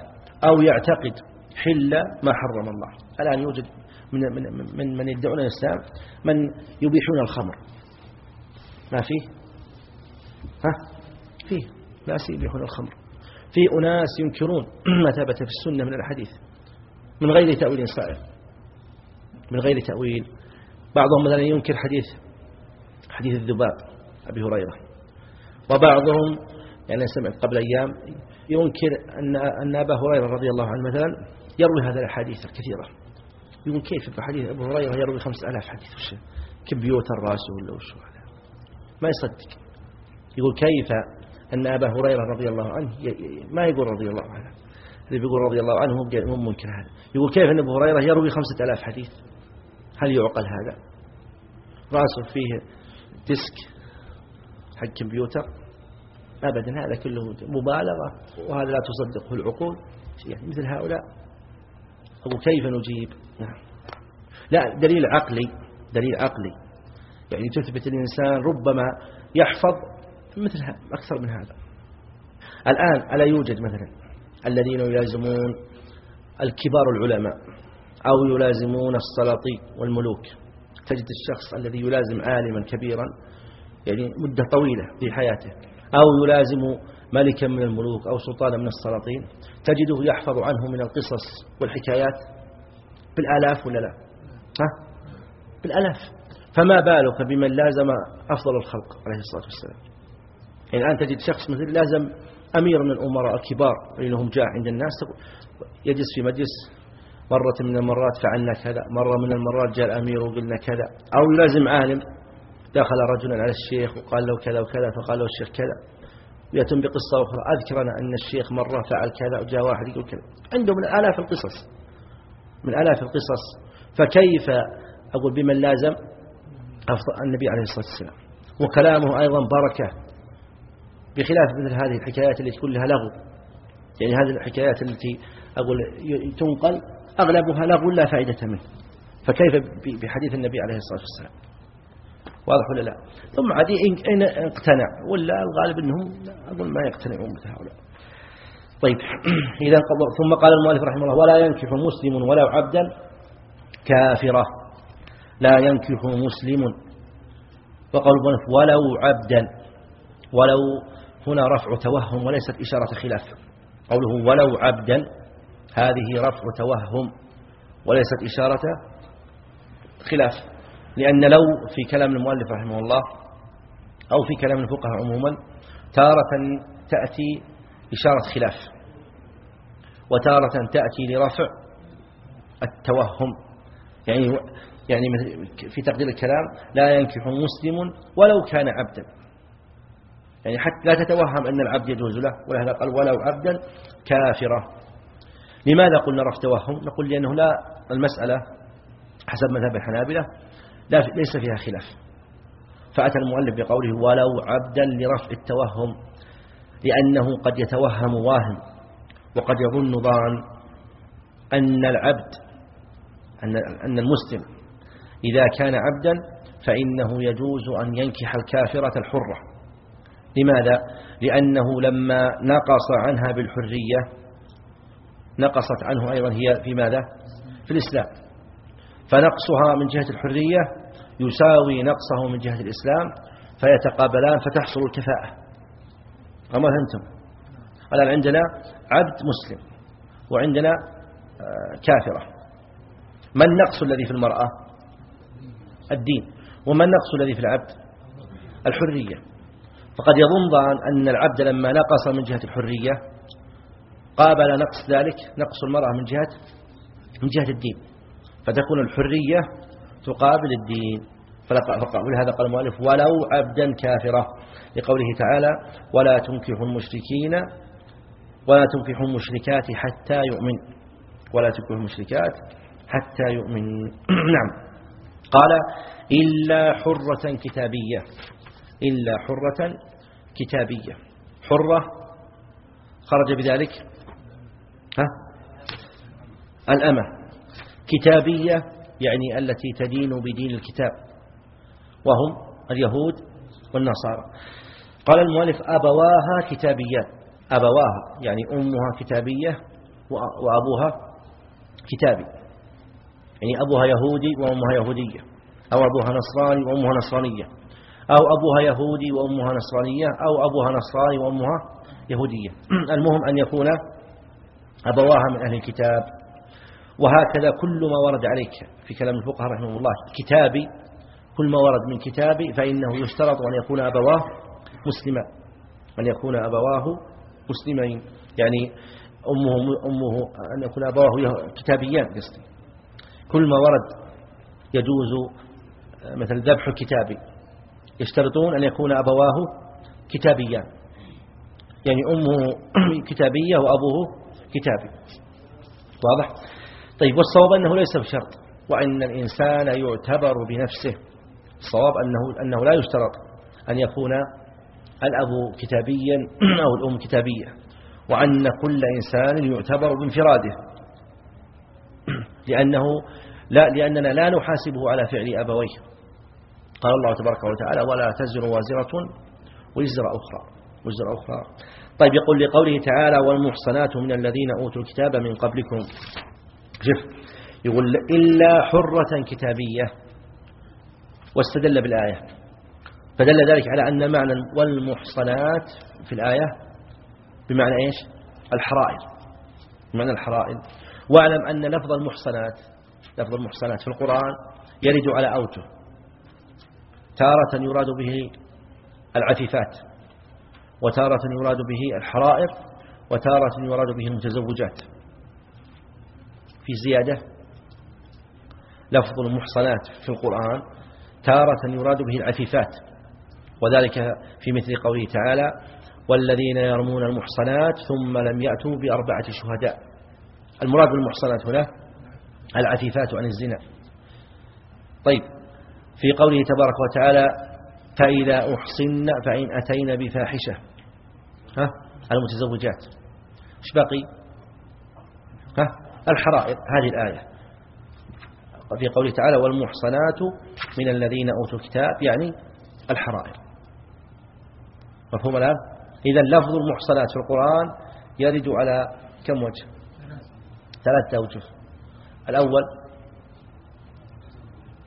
Speaker 1: أو يعتقد حل ما حرم الله. الآن يوجد من من من, من يدعون الإسلام من يبيحون الخمر. ما فيه؟ ها؟ فيه. ناس يبيحون الخمر. في أناس ينكرون ما ثبت في السنة من الحديث من غير تأويل صائغ من غير تأويل. بعضهم مثلا ينكر حديث حديث الذباب أبي هريرة. وبعضهم يعني سمعت قبل أيام ينكر أن أن أبا هريرة رضي الله عنه مثلا يروي هذه الأحاديث الكثيرة. يقول كيف حديث أبو هريرة يروي خمسة ألاف حديث؟ وش؟ كمبيوتر راسه ولا وش؟ ما يصدق. يقول كيف أن أبا هريرة رضي الله عنه ما يقول رضي الله عنه. اللي بيقول رضي الله عنه مو منكر هذا. يقول كيف أن أبو هريرة يروي خمسة ألاف حديث؟ هل يعقل هذا؟ راسه فيه ديسك حق كمبيوتر. أبدا هذا كله مبالغة وهذا لا تصدقه العقول. يعني مثل هؤلاء. أو كيف نجيب؟ نعم. لا دليل عقلي دليل عقلي. يعني تثبت الإنسان ربما يحفظ مثل أكثر من هذا. الآن ألا يوجد مثلا الذين يلازمون الكبار العلماء. أو يلازمون السلاطين والملوك. تجد الشخص الذي يلازم عالما كبيرا يعني مدة طويلة في حياته. أو يلازم ملكا من الملوك أو سلطانا من السلاطين. تجده يحفظ عنه من القصص والحكايات. بالآلاف ولا لا؟ ها؟ بالآلاف. فما بالك بمن لازم أفضل الخلق عليه الصلاة والسلام؟ يعني الآن تجد شخص مثل لازم أمير من الأمراء الكبار اللي لهم جاه عند الناس. يجلس في مجلس مرة من المرات فعلنا كذا مرة من المرات جاء الأمير وقلنا كذا. أو لازم عالم دخل رجلا على الشيخ وقال له كذا وكذا فقال له الشيخ كذا. ويتم بقصة أخرى. أذكر أنا أن الشيخ مرة فعل كذا وجاء واحد يقول كذا. عنده من آلاف القصص. من آلاف القصص. فكيف أقول بمن لازم؟ النبي عليه الصلاة والسلام. وكلامه أيضا بركة. بخلاف مثل هذه الحكايات التي كلها لغو. يعني هذه الحكايات التي أقول تنقل أغلبها لغو لا فائدة منه. فكيف بحديث النبي عليه الصلاة والسلام؟ واضح ولا لا؟ ثم عادي إن اقتنع ولا الغالب أنهم أقول ما يقتنعون مثل هؤلاء. طيب إذا ثم قال المؤلف رحمه الله ولا ينكح مسلم ولو عبدا كافرة لا ينكح مسلم. وقال المؤلف ولو عبدا. ولو هنا رفع توهم وليست إشارة خلاف. قوله ولو عبدا هذه رفع توهم وليست إشارة خلاف لأن لو في كلام المؤلف رحمه الله أو في كلام الفقهاء عموما تارة تأتي إشارة خلاف وتارة تأتي لرفع التوهم يعني يعني في تقدير الكلام لا ينكح مسلم ولو كان عبدا يعني حتى لا تتوهم أن العبد يجوز له ولهذا قال ولو عبدا كافرة لماذا قلنا رفع توهم؟ نقول لأنه لا المسألة حسب مذهب الحنابلة لا ليس فيها خلاف. فأتى المؤلف بقوله ولو عبدا لرفع التوهم لأنه قد يتوهم واهم وقد يظن ظان أن العبد أن المسلم إذا كان عبدا فإنه يجوز أن ينكح الكافرة الحرة. لماذا؟ لأنه لما نقص عنها بالحرية نقصت عنه أيضا هي في ماذا؟ في الإسلام. فنقصها من جهة الحرية يساوي نقصه من جهة الإسلام فيتقابلان فتحصل الكفاءة. أما فهمتم الآن عندنا عبد مسلم وعندنا آه، كافرة. ما النقص الذي في المرأة؟ الدين. وما النقص الذي في العبد؟ الحرية. فقد يظن أن العبد لما نقص من جهة الحرية قابل نقص ذلك نقص المرأة من جهة من جهة الدين. فتكون الحرية تقابل الدين. ولهذا قال المؤلف ولو عبدا كافرة لقوله تعالى ولا تنكحوا المشركين ولا تنكحوا المشركات حتى يؤمن ولا تنكحوا المشركات حتى يؤمن. نعم. قال إلا حرة كتابية إلا حرة كتابية. حرة خرج بذلك ها؟ الأمة. كتابية يعني التي تدين بدين الكتاب. وهم اليهود والنصارى. قال المؤلف أبواها كتابيات. أبواها يعني أمها كتابية وأبوها كتابي. يعني أبوها يهودي وأمها يهودية. أو أبوها نصراني وأمها نصرانية. أو أبوها يهودي وأمها نصرانية. أو أبوها نصراني وأمها يهودية. المهم أن يكون أبواها من أهل الكتاب. وهكذا كل ما ورد عليك في كلام الفقهاء رحمه الله كتابي كل ما ورد من كتابي فإنه يشترط أن يكون أبواه مسلما. أن يكون أبواه مسلمين. يعني أمه, أمه أن يكون أبواه كتابيان قصدي. كل ما ورد يجوز مثل ذبح كتابي يشترطون أن يكون أبواه كتابيان. يعني أمه كتابية وأبوه كتابي. واضح؟ طيب والصواب أنه ليس بشرط وأن الإنسان يعتبر بنفسه الصواب أنه, أنه لا يشترط أن يكون الأب كتابيا أو الأم كتابية وأن كل إنسان يعتبر بانفراده. لأنه لا لأننا لا نحاسبه على فعل أبويه. قال الله تبارك وتعالى ولا تزر وازرة وزر أخرى وزر أخرى. طيب يقول لقوله تعالى والمحصنات من الذين أوتوا الكتاب من قبلكم. شوف يقول إلا حرة كتابية. واستدل بالآية. فدل ذلك على أن معنى والمحصنات في الآية بمعنى إيش؟ الحرائر. بمعنى الحرائر. واعلم أن لفظ المحصنات لفظ المحصنات في القرآن يرد على أوجه تارة يراد به العفيفات. وتارة يراد به الحرائر وتارة يراد به المتزوجات. في زيادة لفظ المحصنات في القرآن تارة يراد به العفيفات. وذلك في مثل قوله تعالى والذين يرمون المحصنات ثم لم يأتوا بأربعة شهداء. المراد بالمحصنات هنا العفيفات عن الزنا. طيب في قوله تبارك وتعالى فإذا أحصن فإن أتين بفاحشة. ها؟ المتزوجات. إيش باقي؟ ها؟ الحرائر. هذه الآية. في قوله تعالى والمحصنات من الذين أوتوا الكتاب يعني الحرائر. مفهوم الآن؟ إذا لفظ المحصنات في القرآن يرد على كم وجه؟ ثلاثة أوجه الأول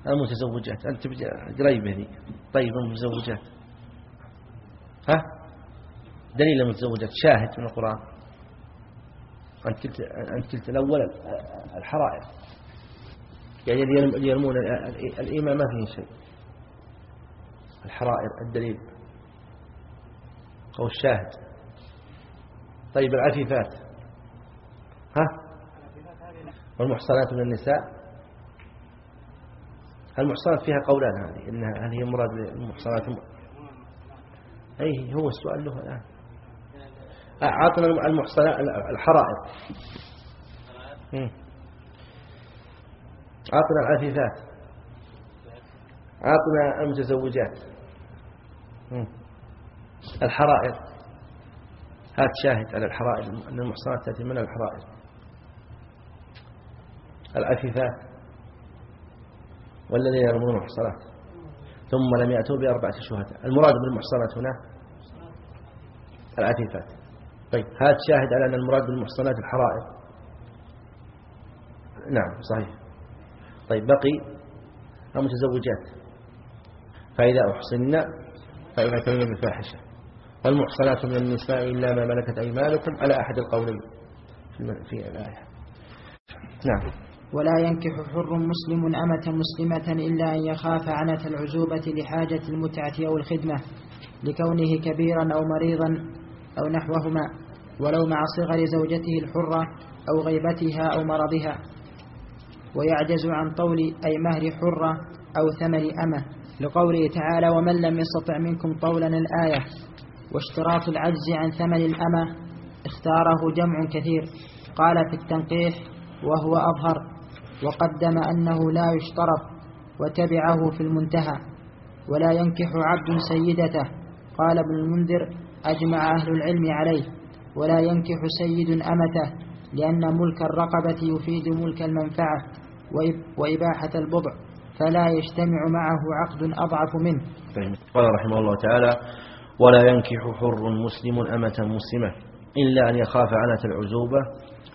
Speaker 1: المتزوجات. أنت قريب هذه طيب المتزوجات. ها؟ دليل المتزوجات شاهد من القرآن. أنت قلت أنت الأول الحرائر. يعني يرمون الإيمان ما فيه شيء. الحرائر الدليل. أو الشاهد. طيب العفيفات. ها؟ والمحصنات من النساء. المحصنات فيها قولان هذه. إنها هل هي مراد المحصنات أي هو السؤال له الآن. أعطنا المحصنات الحرائر. أعطنا العفيفات أعطنا المتزوجات. الحرائر. هات شاهد على الحرائر أن المحصنات تأتي من الحرائر. العفيفات. والذين يرمون المحصنات. ثم لم يأتوا بأربعة شهداء. المراد بالمحصنات هنا العفيفات. طيب. هات شاهد على أن المراد بالمحصنات الحرائر. نعم صحيح. طيب بقي المتزوجات. فإذا أحصن فإذا كلمة بالفاحشة والمحصنات من النساء إلا ما ملكت أيمانكم على أحد القولين في الآية. نعم.
Speaker 2: ولا ينكح حر مسلم أمة مسلمة إلا أن يخاف عنة العزوبة لحاجة المتعة أو الخدمة لكونه كبيرا أو مريضا. أو نحوهما ولو مع صغر زوجته الحرة أو غيبتها أو مرضها. ويعجز عن طول أي مهر حرة أو ثمن أمة. لقوله تعالى ومن لم يستطع منكم طولا الآية واشتراط العجز عن ثمن الأمة اختاره جمع كثير. قال في التنقيح وهو أظهر وقدم أنه لا يشترط وتبعه في المنتهى ولا ينكح عبد سيدته. قال ابن المنذر أجمع أهل العلم عليه ولا ينكح سيد أمته لأن ملك الرقبة يفيد ملك المنفعة وإباحة البضع فلا يجتمع معه عقد أضعف منه.
Speaker 1: قال رحمه الله تعالى ولا ينكح حر مسلم أمة مسلمة إلا أن يخاف عنة العزوبة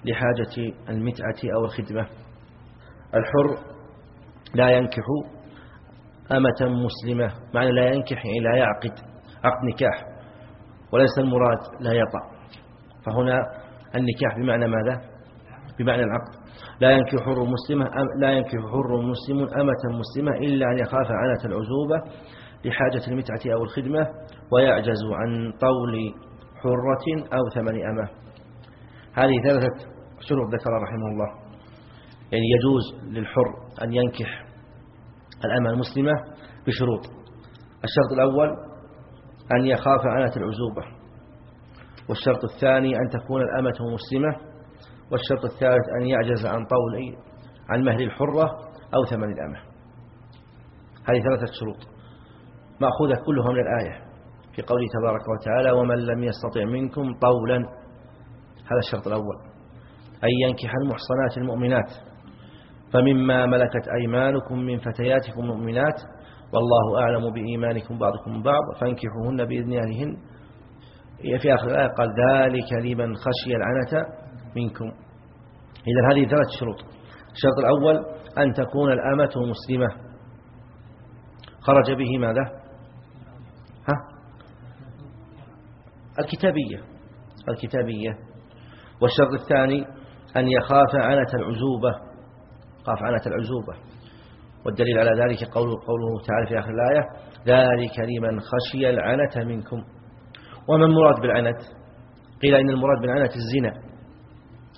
Speaker 1: لحاجة المتعة أو الخدمة. الحر لا ينكح أمة مسلمة معنى لا ينكح يعني لا يعقد عقد نكاح. وليس المراد لا يطع فهنا النكاح بمعنى ماذا؟ بمعنى العقد. لا ينكح حر مسلمة لا ينكح حر مسلم أمة مسلمة إلا أن يخاف عنة العزوبة لحاجة المتعة أو الخدمة ويعجز عن طول حرة أو ثمن أمة. هذه ثلاثة شروط ذكر رحمه الله. يعني يجوز للحر أن ينكح الأمة المسلمة بشروط. الشرط الأول أن يخاف عنة العزوبة. والشرط الثاني أن تكون الأمة مسلمة. والشرط الثالث أن يعجز عن طول عن مهر الحرة أو ثمن الأمة. هذه ثلاثة شروط. مأخوذة كلها من الآية في قوله تبارك وتعالى ومن لم يستطع منكم طولا. هذا الشرط الأول. أن ينكح المحصنات المؤمنات. فمما ملكت أيمانكم من فتياتكم المؤمنات والله أعلم بإيمانكم بعضكم بعض فانكحوهن بإذن أهلهن في آخر الآية قال ذلك لمن خشي العنة منكم. إذا هذه ثلاث شروط. الشرط الأول أن تكون الأمة مسلمة. خرج به ماذا؟ ها؟ الكتابية. الكتابية. والشرط الثاني أن يخاف عنة العزوبة. خاف عنة العزوبة. والدليل على ذلك قوله, قوله تعالى في آخر الآية ذلك لمن خشي العنة منكم. وما المراد بالعنة؟ قيل إن المراد بالعنة الزنا.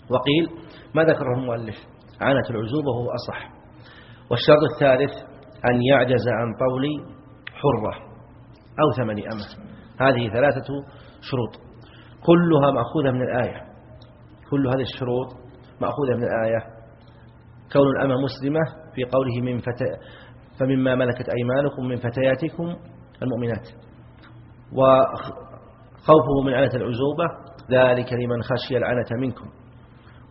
Speaker 1: وقيل ما ذكره المؤلف؟ عنة العزوبة وهو أصح. والشرط الثالث أن يعجز عن طول حرة أو ثمن أمة. هذه ثلاثة شروط. كلها مأخوذة من الآية. كل هذه الشروط مأخوذة من الآية. كون الأمة مسلمة في قوله من فتى فمما ملكت أيمانكم من فتياتكم المؤمنات. وخوفه من عنة العزوبة ذلك لمن خشي العنة منكم.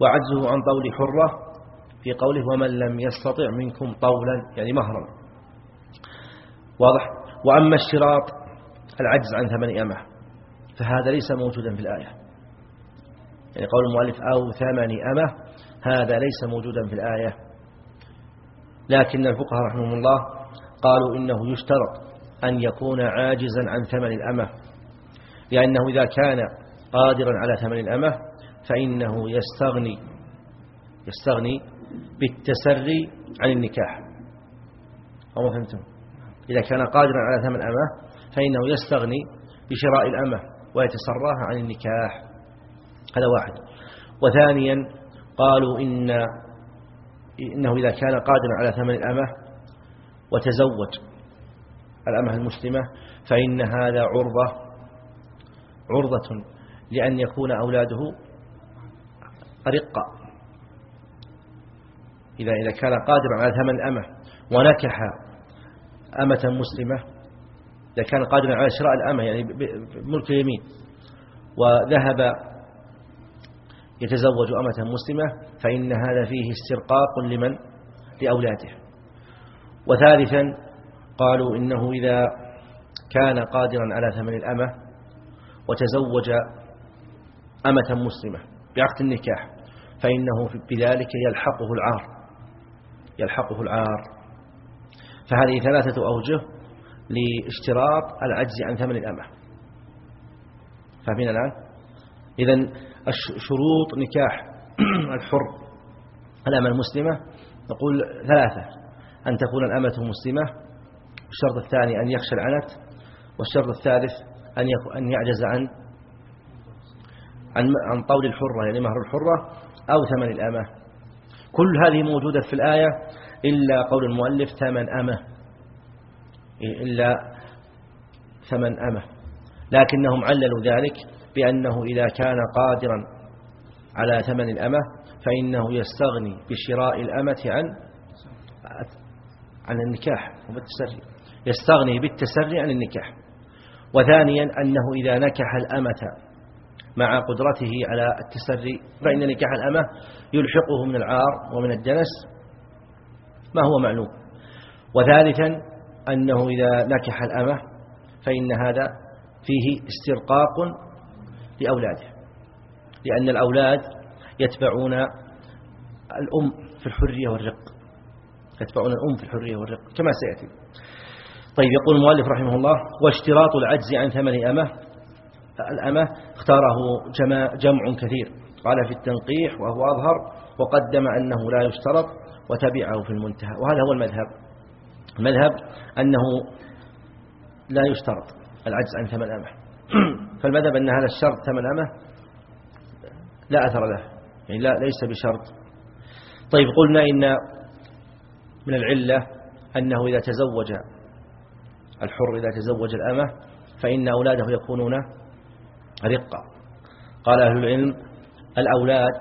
Speaker 1: وعجزه عن طول حرة في قوله ومن لم يستطع منكم طولا يعني مهرا. واضح؟ وأما اشتراط العجز عن ثمن أمه فهذا ليس موجودا في الآية. يعني قول المؤلف أو ثمن أمه هذا ليس موجودا في الآية. لكن الفقهاء رحمهم الله قالوا إنه يشترط أن يكون عاجزا عن ثمن الأمة لأنه إذا كان قادرا على ثمن الأمة فإنه يستغني يستغني بالتسري عن النكاح. أو فهمتم؟ إذا كان قادرا على ثمن أمة فإنه يستغني بشراء الأمة ويتسراها عن النكاح. هذا واحد. وثانيا قالوا إن إنه إذا كان قادرا على ثمن الأمة وتزوج الأمة المسلمة فإن هذا عرضة عرضة لأن يكون أولاده أرقة. إذا إذا كان قادرا على ثمن الأمة ونكح أمة مسلمة إذا كان قادرا على شراء الأمة يعني بملك اليمين وذهب يتزوج أمة مسلمة فإن هذا فيه استرقاق لمن؟ لأولاده. وثالثا قالوا إنه إذا كان قادرا على ثمن الأمة وتزوج أمة مسلمة بعقد النكاح فإنه بذلك يلحقه العار. يلحقه العار. فهذه ثلاثة أوجه لاشتراط العجز عن ثمن الأمة. فاهمين الآن؟ إذا شروط نكاح الحر. الأمة المسلمة نقول ثلاثة أن تكون الأمة مسلمة الشرط الثاني أن يخشى العنت والشرط الثالث أن أن يعجز عن عن عن طول الحرة يعني مهر الحرة أو ثمن الأمة. كل هذه موجودة في الآية إلا قول المؤلف ثمن أمة. إلا ثمن أمة. لكنهم عللوا ذلك بأنه إذا كان قادرا على ثمن الأمة فإنه يستغني بشراء الأمة عن عن النكاح وبالتسري. يستغني بالتسري عن النكاح. وثانيا أنه إذا نكح الأمة مع قدرته على التسري فإن نكاح الأمة يلحقه من العار ومن الدنس ما هو معلوم. وثالثا أنه إذا نكح الأمة فإن هذا فيه استرقاق لأولاده لأن الأولاد يتبعون الأم في الحرية والرق يتبعون الأم في الحرية والرق كما سيأتي. طيب يقول المؤلف رحمه الله واشتراط العجز عن ثمن أمة الأمة اختاره جمع كثير قال في التنقيح وهو أظهر وقدم أنه لا يشترط وتبعه في المنتهى. وهذا هو المذهب المذهب أنه لا يشترط العجز عن ثمن أمة فالمذهب أن هذا الشرط ثمن أمة لا أثر له يعني لا ليس بشرط. طيب قلنا إن من العلة أنه إذا تزوج الحر إذا تزوج الأمة فإن أولاده يكونون رقة. قال أهل العلم الأولاد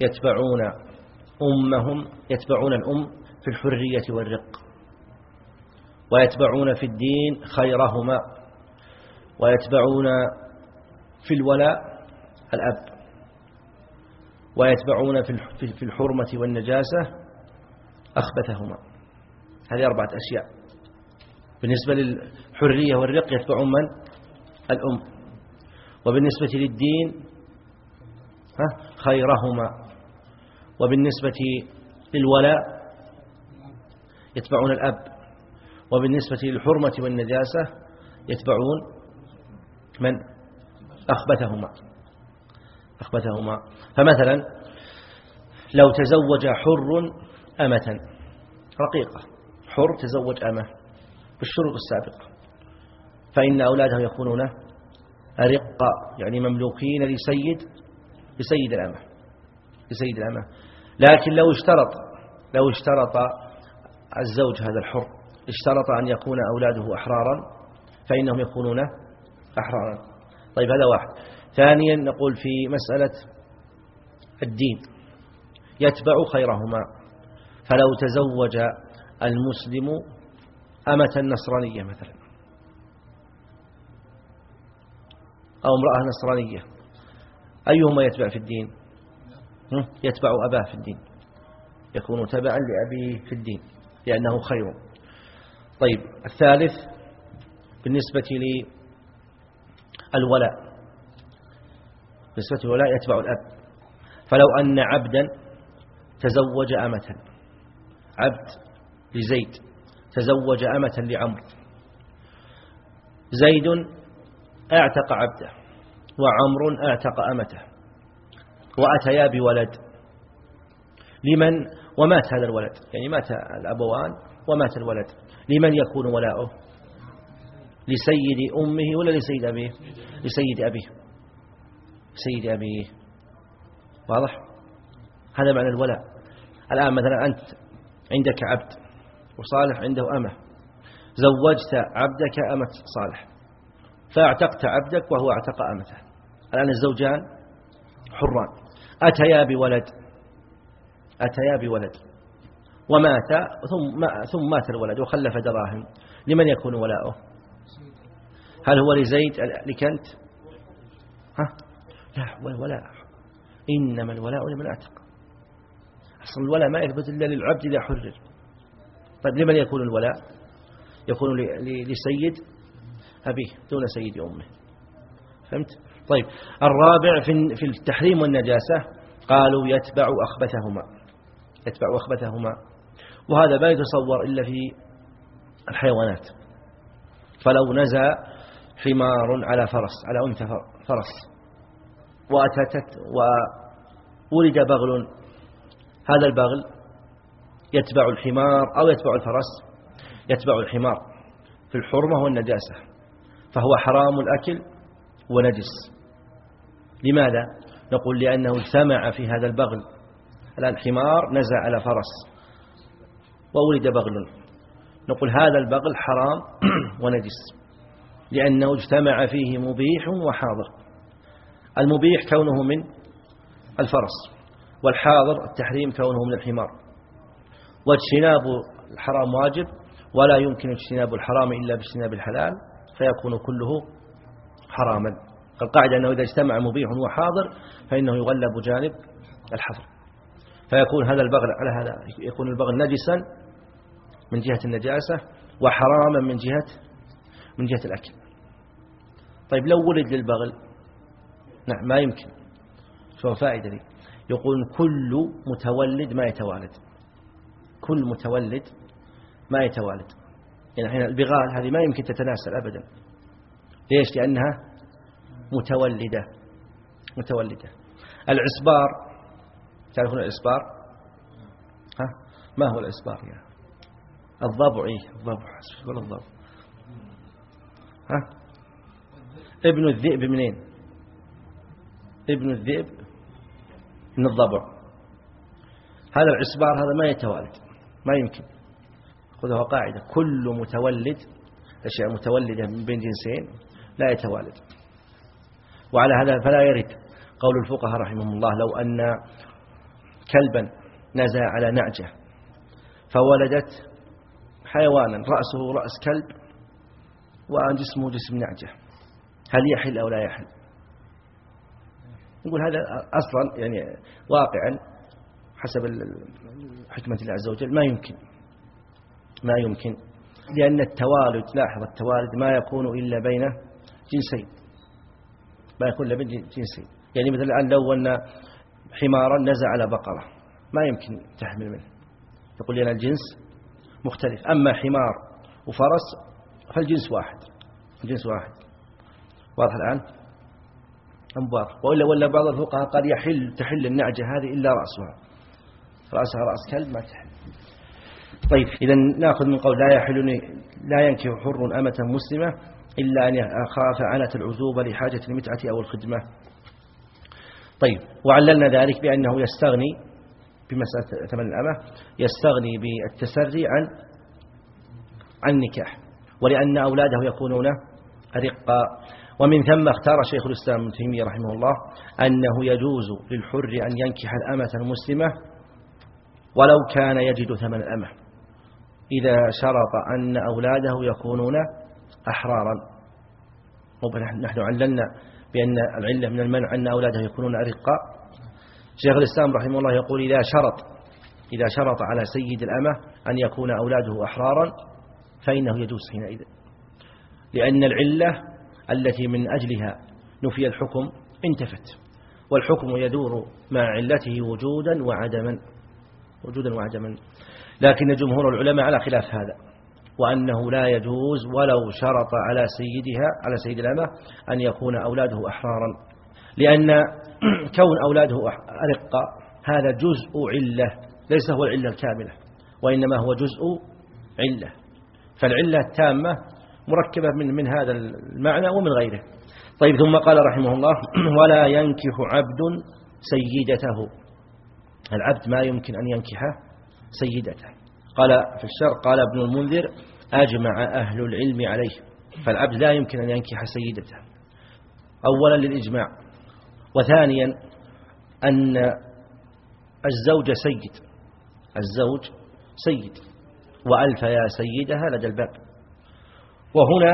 Speaker 1: يتبعون أمهم يتبعون الأم في الحرية والرق ويتبعون في الدين خيرهما. ويتبعون في الولاء الأب ويتبعون في الحرمة والنجاسة أخبثهما. هذه أربعة أشياء. بالنسبة للحرية والرق يتبعون من؟ الأم. وبالنسبة للدين خيرهما. وبالنسبة للولاء يتبعون الأب. وبالنسبة للحرمة والنجاسة يتبعون من أخبثهما. أخبثهما. فمثلا لو تزوج حر أمة رقيقة حر تزوج أمة بالشروط السابقة فإن أولادهم يكونون أرقة يعني مملوكين لسيد لسيد الأمة لسيد الأمة. لكن لو اشترط لو اشترط الزوج هذا الحر اشترط أن يكون أولاده أحرارا فإنهم يكونون أحرارا طيب هذا واحد. ثانيا نقول في مسألة الدين. يتبع خيرهما. فلو تزوج المسلم أمة نصرانية مثلا أو امرأة نصرانية أيهما يتبع في الدين؟ يتبع أباه في الدين. يكون تبعا لأبيه في الدين لأنه خير. طيب الثالث بالنسبة للولاء بالنسبة للولاء يتبع الأب. فلو أن عبدا تزوج أمة. عبد لزيد تزوج أمة لعمر. زيد اعتق عبده وعمر اعتق أمته. وأتيا بولد. لمن؟ ومات هذا الولد. يعني مات الأبوان ومات الولد. لمن يكون ولاؤه؟ لسيد أمه ولا لسيد أبيه؟ لسيد أبيه. سيد أبيه. واضح؟ هذا معنى الولاء. الآن مثلا أنت عندك عبد وصالح عنده أمة. زوجت عبدك أمة صالح. فاعتقت عبدك وهو اعتق أمته. الآن الزوجان حران. أتيا بولد. أتيا بولد. ومات ثم مات الولد وخلف دراهم. لمن يكون ولاؤه؟ هل هو لزيد؟ لكنت ها؟ لا والولاء إنما الولاء لمن اعتق أصل الولاء ما يثبت إلا للعبد إذا حرر. طيب لمن يكون الولاء؟ يكون لسيد أبيه دون سيد أمه. فهمت؟ طيب الرابع في التحريم والنجاسة قالوا يتبع أخبثهما. يتبع أخبثهما. وهذا ما يتصور إلا في الحيوانات. فلو نزى حمار على فرس على أنثى فرس. وأتت وولد بغل. هذا البغل يتبع الحمار أو يتبع الفرس يتبع الحمار في الحرمة والنجاسة. فهو حرام الأكل ونجس. لماذا؟ نقول لأنه اجتمع في هذا البغل. الآن حمار نزع على فرس وولد بغل. نقول هذا البغل حرام ونجس. لأنه اجتمع فيه مبيح وحاضر. المبيح كونه من الفرس والحاضر التحريم كونه من الحمار. واجتناب الحرام واجب ولا يمكن اجتناب الحرام إلا باجتناب الحلال فيكون كله حراما. القاعدة أنه إذا اجتمع مبيح وحاضر فإنه يغلب جانب الحظر. فيكون هذا البغل على هذا يكون البغل نجسا من جهة النجاسة وحراما من جهة من جهة الأكل. طيب لو ولد للبغل نعم ما يمكن. شو فائدة لي؟ يقول كل متولد ما يتوالد. كل متولد ما يتوالد. يعني حين البغال هذه ما يمكن تتناسل أبدا. ليش؟ لأنها متولدة. متولدة. العصبار تعرفون العصبار؟ ها؟ ما هو العصبار؟ يعني الضبع إيه الضبع حسب الضبع ها؟ ابن الذئب منين؟ ابن الذئب من الضبع. هذا العصبار هذا ما يتوالد ما يمكن. خذها قاعدة. كل متولد أشياء متولدة من بين جنسين لا يتوالد. وعلى هذا فلا يرد قول الفقهاء رحمهم الله لو أن كلبا نزع على نعجة فولدت حيوانا رأسه رأس كلب وجسمه جسم نعجة. هل يحل أو لا يحل؟ نقول هذا أصلا يعني واقعا حسب حكمة الله عز وجل. ما يمكن. ما يمكن. لأن التوالد لاحظ التوالد ما يكون إلا بين جنسين. ما يكون إلا بين جنسين. يعني مثلا الآن لو أن حمارا نزع على بقرة ما يمكن تحمل منه. يقول لنا الجنس مختلف. أما حمار وفرس فالجنس واحد. الجنس واحد. واضح الآن؟ أنبار وإلا ولا بعض الفقهاء قال يحل تحل النعجة هذه إلا رأسها. رأسها رأس كلب ما تحل. طيب إذا نأخذ من قول لا يحل لا ينكح حر أمة مسلمة إلا أن يخاف عنة العزوبة لحاجة المتعة أو الخدمة. طيب وعللنا ذلك بأنه يستغني بمسألة ثمن الأمة يستغني بالتسري عن عن النكاح. ولأن أولاده يكونون أرقا ومن ثم اختار شيخ الإسلام ابن تيمية رحمه الله أنه يجوز للحر أن ينكح الأمة المسلمة ولو كان يجد ثمن الأمة إذا شرط أن أولاده يكونون أحرارا. نحن عللنا بأن العلة من المنع أن أولاده يكونون أرقاء شيخ الإسلام رحمه الله يقول إذا شرط إذا شرط على سيد الأمة أن يكون أولاده أحرارا فإنه يجوز حينئذ. لأن العلة التي من أجلها نفي الحكم انتفت والحكم يدور مع علته وجودا وعدما وجودا وعدما. لكن جمهور العلماء على خلاف هذا وأنه لا يجوز ولو شرط على سيدها على سيد الأمة أن يكون أولاده أحرارا. لأن كون أولاده أرقا هذا جزء علة ليس هو العلة الكاملة وإنما هو جزء علة. فالعلة التامة مركبة من من هذا المعنى ومن غيره. طيب ثم قال رحمه الله ولا ينكح عبد سيدته. العبد ما يمكن أن ينكح سيدته. قال في الشرق قال ابن المنذر أجمع أهل العلم عليه. فالعبد لا يمكن أن ينكح سيدته. أولا للإجماع وثانيا أن الزوج سيد. الزوج سيد. وألف يا سيدها لدى الباب. وهنا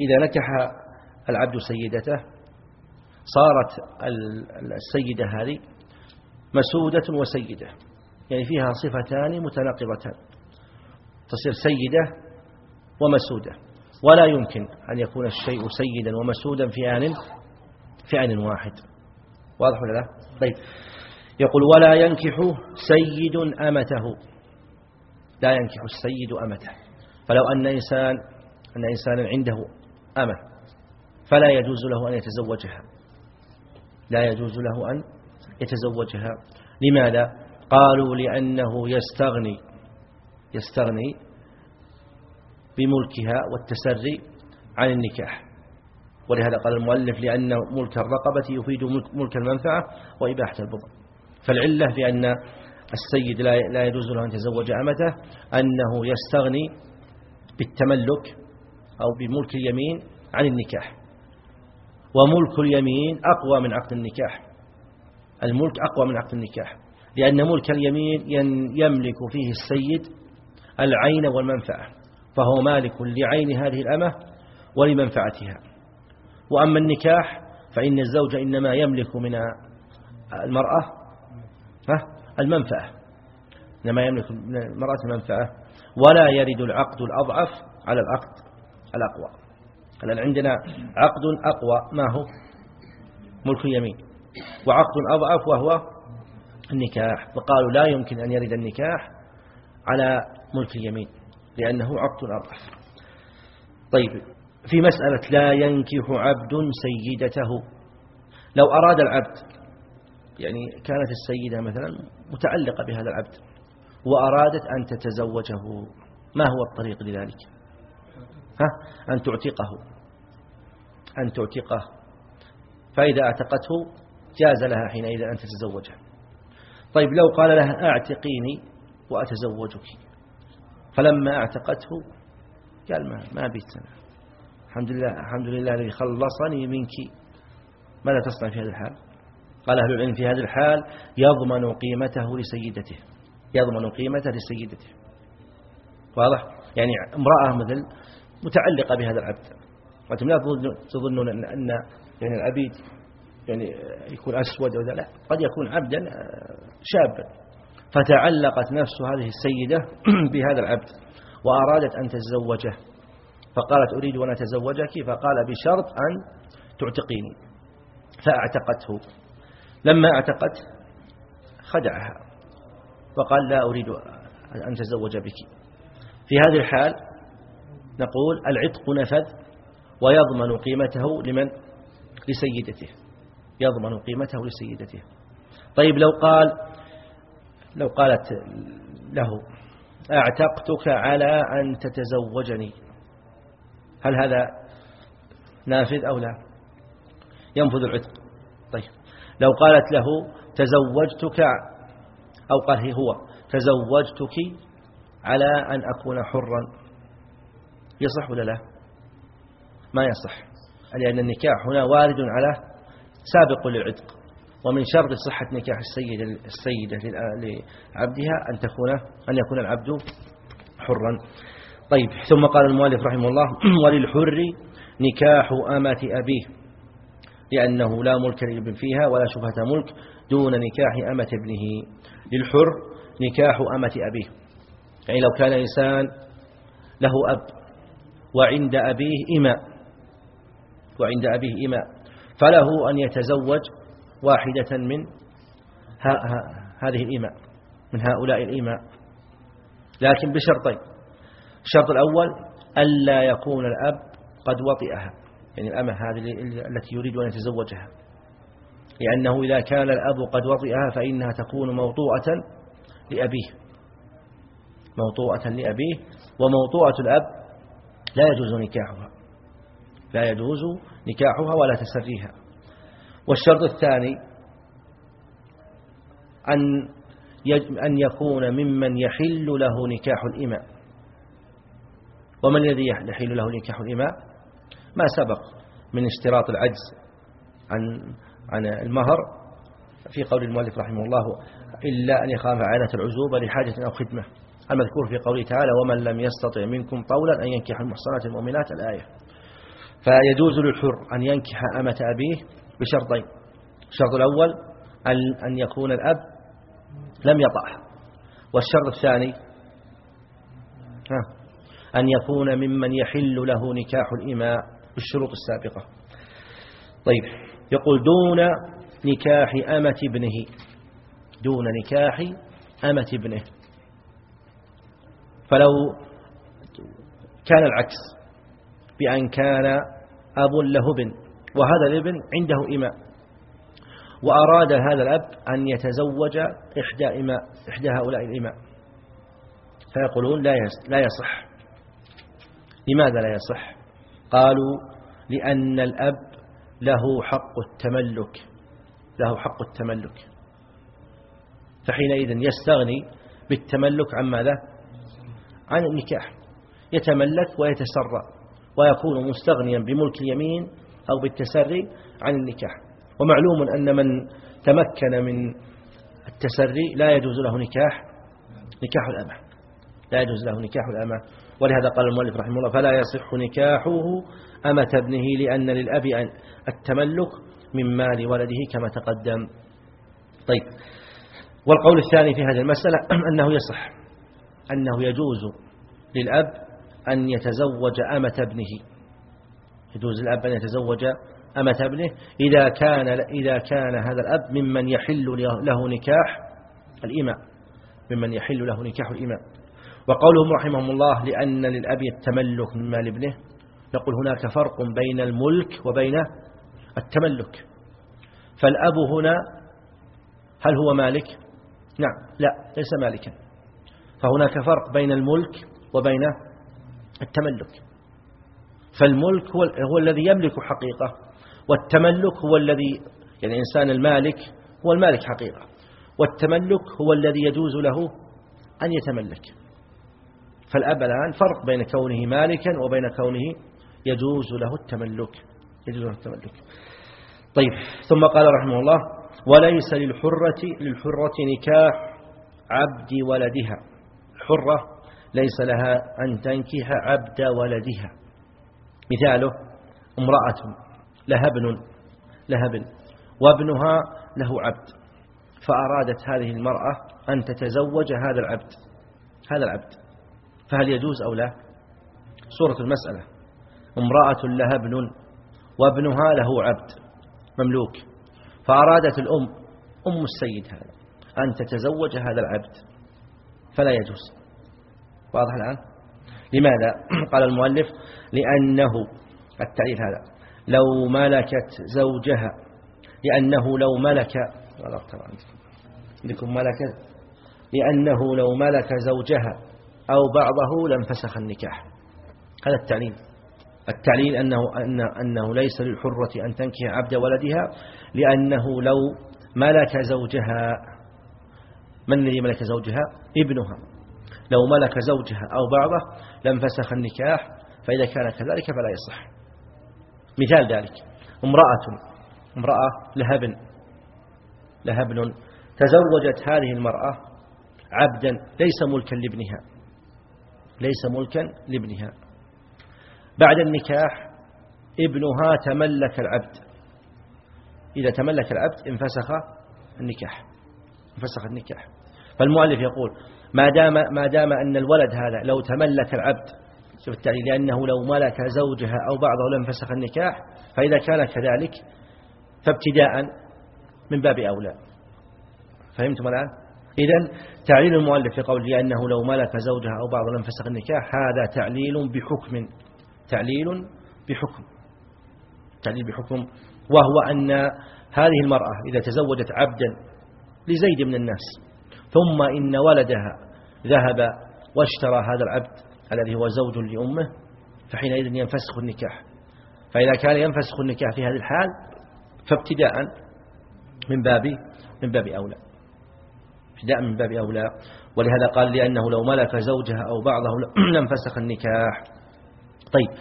Speaker 1: إذا نكح العبد سيدته صارت السيدة هذه مسودة وسيدة. يعني فيها صفتان متناقضتان. تصير سيدة ومسودة. ولا يمكن أن يكون الشيء سيدا ومسودا في آن في آن واحد. واضح ولا لا؟ طيب. يقول ولا ينكح سيد أمته. لا ينكح السيد أمته. فلو أن إنسان أن إنسانا عنده أمة فلا يجوز له أن يتزوجها. لا يجوز له أن يتزوجها. لماذا؟ قالوا لأنه يستغني يستغني بملكها والتسري عن النكاح. ولهذا قال المؤلف لأن ملك الرقبة يفيد ملك المنفعة وإباحة البضع فالعلة في أن السيد لا يجوز له أن يتزوج أمته أنه يستغني بالتملك أو بملك اليمين عن النكاح. وملك اليمين أقوى من عقد النكاح. الملك أقوى من عقد النكاح. لأن ملك اليمين يملك فيه السيد العين والمنفعة فهو مالك لعين هذه الأمة ولمنفعتها. وأما النكاح فإن الزوج إنما يملك من المرأة المنفعة. إنما يملك المرأة المنفعة ولا يرد العقد الأضعف على العقد الأقوى. الآن عندنا عقد أقوى. ما هو؟ ملك اليمين. وعقد أضعف وهو النكاح. فقالوا لا يمكن أن يرد النكاح على ملك اليمين لأنه عقد أضعف. طيب في مسألة لا ينكح عبد سيدته. لو أراد العبد يعني كانت السيدة مثلا متعلقة بهذا العبد وأرادت أن تتزوجه. ما هو الطريق لذلك؟ ها؟ أن تعتقه. أن تعتقه. فإذا أعتقته جاز لها حينئذ أن تتزوجه. طيب لو قال لها أعتقيني وأتزوجك. فلما أعتقته قال ما ما بيت أنا. الحمد لله الحمد لله الذي خلصني منك. ماذا تصنع في هذا الحال؟ قال أهل العلم في هذا الحال يضمن قيمته لسيدته. يضمن قيمته لسيدته. واضح؟ يعني امرأة مثل متعلقة بهذا العبد. وأنتم لا تظنون أن, يعني العبيد يعني يكون أسود ولا لا. قد يكون عبدا شابا. فتعلقت نفس هذه السيدة بهذا العبد وأرادت أن تتزوجه. فقالت أريد أن أتزوجك فقال بشرط أن تعتقيني. فأعتقته. لما اعتقت خدعها وقال لا أريد أن تزوج بك. في هذه الحال نقول العتق نفذ ويضمن قيمته لمن؟ لسيدته. يضمن قيمته لسيدته. طيب لو قال لو قالت له أعتقتك على أن تتزوجني هل هذا نافذ أو لا؟ ينفذ العتق. لو قالت له تزوجتك أو قال هو تزوجتك على أن أكون حرا يصح ولا لا؟ ما يصح لأن النكاح هنا وارد على سابق للعتق ومن شرط صحة نكاح السيدة السيدة لعبدها أن تكون أن يكون العبد حرا. طيب ثم قال المؤلف رحمه الله وللحر نكاح أمة أبيه. لأنه لا ملك للابن فيها ولا شبهة ملك دون نكاح أمة ابنه. للحر نكاح أمة أبيه. يعني لو كان إنسان له أب وعند أبيه إماء وعند أبيه إماء فله أن يتزوج واحدة من ها ها هذه الإماء من هؤلاء الإماء. لكن بشرطين. الشرط الأول ألا يكون الأب قد وطئها. يعني الأمة هذه التي يريد أن يتزوجها. لأنه إذا كان الأب قد وطئها فإنها تكون موطوءة لأبيه. موطوءة لأبيه وموطوءة الأب لا يجوز نكاحها. لا يجوز نكاحها ولا تسريها والشرط الثاني أن أن يكون ممن يحل له نكاح الإماء. ومن الذي يحل له نكاح الإماء؟ ما سبق من اشتراط العجز عن عن المهر في قول المؤلف رحمه الله إلا أن يخاف عانة العزوبة لحاجة أو خدمة. المذكور في قوله تعالى ومن لم يستطع منكم طولا أن ينكح المحصنات المؤمنات. الآية. فيجوز للحر أن ينكح أمة أبيه بشرطين. الشرط الأول أن يكون الأب لم يطعها والشرط الثاني أن يكون ممن يحل له نكاح الإماء بالشروط السابقة. طيب يقول دون نكاح أمة ابنه. دون نكاح أمة ابنه. فلو كان العكس بأن كان أب له ابن وهذا الابن عنده إماء. وأراد هذا الأب أن يتزوج إحدى, إماء إحدى هؤلاء الإماء. فيقولون لا يصح. لماذا لا يصح؟ قالوا لأن الأب له حق التملك له حق التملك. فحينئذ يستغني بالتملك عن ماذا؟ عن النكاح. يتملك ويتسرى ويكون مستغنيا بملك اليمين أو بالتسري عن النكاح. ومعلوم أن من تمكن من التسري لا يجوز له نكاح نكاح الأمة. لا يجوز له نكاح الأمة. ولهذا قال المؤلف رحمه الله فلا يصح نكاحه أمة ابنه لأن للأب التملك من مال ولده كما تقدم. طيب. والقول الثاني في هذه المسألة أنه يصح أنه يجوز للأب أن يتزوج أمة ابنه. يجوز للأب أن يتزوج أمة ابنه إذا كان إذا كان هذا الأب ممن يحل له نكاح الإماء ممن يحل له نكاح الإماء وقولهم رحمهم الله لأن للأب التملك من مال ابنه نقول هناك فرق بين الملك وبين التملك. فالأب هنا هل هو مالك؟ نعم لا ليس مالكا. فهناك فرق بين الملك وبين التملك. فالملك هو, هو الذي يملك حقيقة والتملك هو الذي يعني الإنسان المالك هو المالك حقيقة والتملك هو الذي يجوز له أن يتملك. فالأب الآن فرق بين كونه مالكا وبين كونه يجوز له التملك يجوز له التملك. طيب ثم قال رحمه الله وليس للحرة للحرة نكاح عبد ولدها. الحرة ليس لها أن تنكح عبد ولدها. مثاله امرأة لها ابن لها ابن وابنها له عبد. فأرادت هذه المرأة أن تتزوج هذا العبد هذا العبد. فهل يجوز أو لا؟ صورة المسألة. امرأة لها ابن وابنها له عبد مملوك. فأرادت الأم أم السيد هذا أن تتزوج هذا العبد. فلا يجوز. واضح الآن؟ لماذا؟ قال المؤلف لأنه التعريف هذا لو ملكت زوجها لأنه لو ملك عندكم. ملكت لأنه لو ملك زوجها أو بعضه لانفسخ النكاح. هذا التعليل. التعليل أنه, أن أنه ليس للحرة أن تنكح عبد ولدها لأنه لو ملك زوجها من الذي ملك زوجها؟ ابنها. لو ملك زوجها أو بعضه لانفسخ النكاح فإذا كان كذلك فلا يصح. مثال ذلك. امرأة امرأة لها ابن لها ابن تزوجت هذه المرأة عبدا ليس ملكا لابنها. ليس ملكا لابنها. بعد النكاح ابنها تملك العبد. إذا تملك العبد انفسخ النكاح. انفسخ النكاح. فالمؤلف يقول ما دام ما دام أن الولد هذا لو تملك العبد شوف التعليل لأنه لو ملك زوجها أو بعضه لم فسخ النكاح فإذا كان كذلك فابتداء من باب أولى. فهمتم الآن؟ إذا تعليل المؤلف في قول لأنه لو ملك زوجها أو بعضه لم فسخ النكاح هذا تعليل بحكم تعليل بحكم تعليل بحكم وهو أن هذه المرأة إذا تزوجت عبدا لزيد من الناس ثم إن ولدها ذهب واشترى هذا العبد الذي هو زوج لأمه فحينئذ ينفسخ النكاح. فإذا كان ينفسخ النكاح في هذه الحال فابتداء من باب من باب أولى. ابتداء من باب أولى ولهذا قال لأنه لو ملك زوجها أو بعضه لانفسخ النكاح. طيب.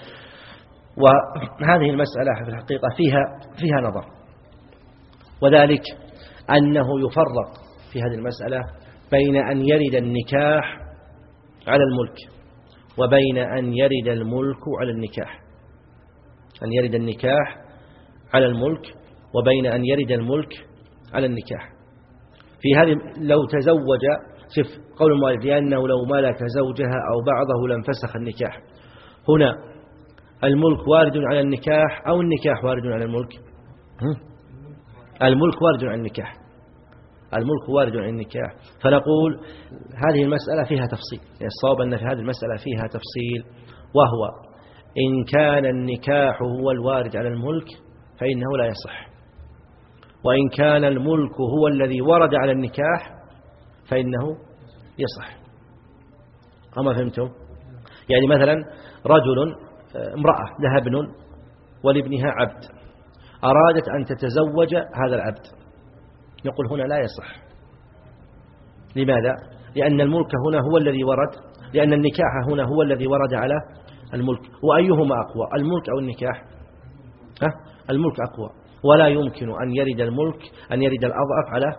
Speaker 1: وهذه المسألة في الحقيقة فيها فيها نظر. وذلك أنه يفرق في هذه المسألة بين أن يرد النكاح على الملك وبين أن يرد الملك على النكاح. أن يرد النكاح على الملك وبين أن يرد الملك على النكاح. في هذه لو تزوج شف قول المؤلف لأنه لو ملك زوجها أو بعضه لانفسخ النكاح. هنا الملك وارد على النكاح أو النكاح وارد على الملك؟ الملك وارد على النكاح. الملك وارد على النكاح. فنقول هذه المسألة فيها تفصيل. يعني الصواب أن في هذه المسألة فيها تفصيل وهو إن كان النكاح هو الوارد على الملك فإنه لا يصح. وإن كان الملك هو الذي ورد على النكاح فإنه يصح. أما فهمتم؟ يعني مثلا رجل امرأة لها ابن ولابنها عبد أرادت أن تتزوج هذا العبد. نقول هنا لا يصح. لماذا؟ لأن الملك هنا هو الذي ورد لأن النكاح هنا هو الذي ورد على الملك. وأيهما أقوى الملك أو النكاح؟ ها؟ الملك أقوى. ولا يمكن أن يرد الملك أن يرد الأضعف على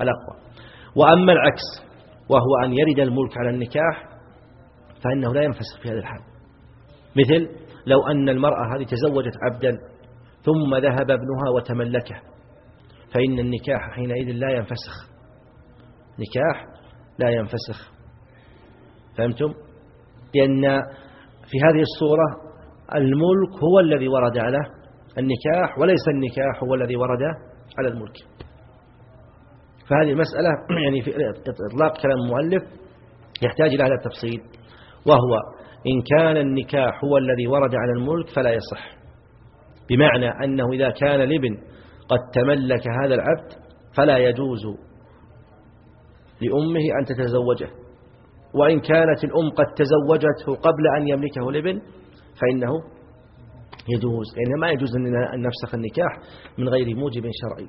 Speaker 1: الأقوى وأما العكس وهو أن يرد الملك على النكاح فإنه لا ينفسخ في هذا الحال. مثل لو أن المرأة هذه تزوجت عبدا ثم ذهب ابنها وتملكه فإن النكاح حينئذ لا ينفسخ. نكاح لا ينفسخ. فهمتم؟ لأن في هذه الصورة الملك هو الذي ورد على النكاح وليس النكاح هو الذي ورد على الملك. فهذه المسألة يعني في إطلاق كلام المؤلف يحتاج إلى هذا التفصيل وهو إن كان النكاح هو الذي ورد على الملك فلا يصح. بمعنى أنه إذا كان الابن قد تملك هذا العبد فلا يجوز لأمه أن تتزوجه. وإن كانت الأم قد تزوجته قبل أن يملكه الابن فإنه يجوز لأنه ما يجوز أن نفسخ النكاح من غير موجب شرعي.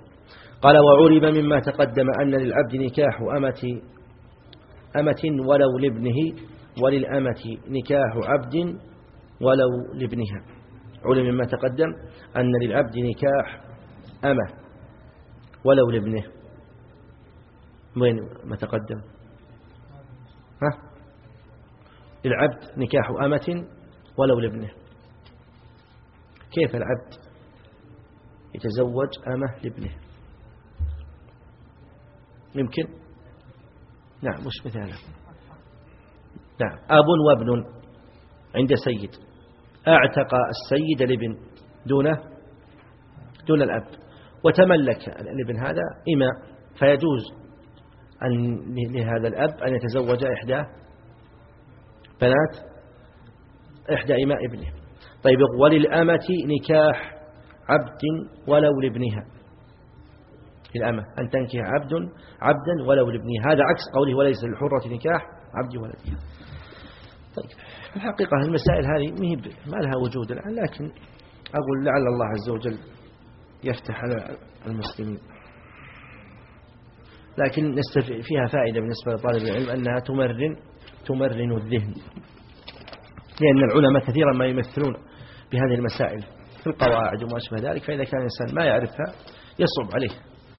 Speaker 1: قال وعلم مما تقدم أن للعبد نكاح أمة أمة ولو لابنه وللأمة نكاح عبد ولو لابنها. علم مما تقدم أن للعبد نكاح أمة ولو لابنه. وين ما تقدم؟ ها؟ للعبد نكاح أمة ولو لابنه. كيف العبد يتزوج أمة لابنه؟ يمكن نعم مش مثاله؟ نعم أب وابن عند سيد أعتق السيد الابن دونه دون الأب. وتملك الابن هذا إماء فيجوز أن لهذا الأب أن يتزوج إحدى بنات إحدى إماء ابنه. طيب وللأمة نكاح عبد ولو لابنها. الأمة أن تنكح عبد عبدا ولو لابنها. هذا عكس قوله وليس للحرة نكاح عبد ولدها طيب الحقيقة المسائل هذه ما لها وجود الآن لكن أقول لعل الله عز وجل يفتح على المسلمين. لكن فيها فائدة بالنسبة لطالب العلم أنها تمرن تمرن الذهن. لأن العلماء كثيرا ما يمثلون بهذه المسائل في القواعد وما أشبه ذلك فإذا كان الإنسان ما يعرفها يصعب عليه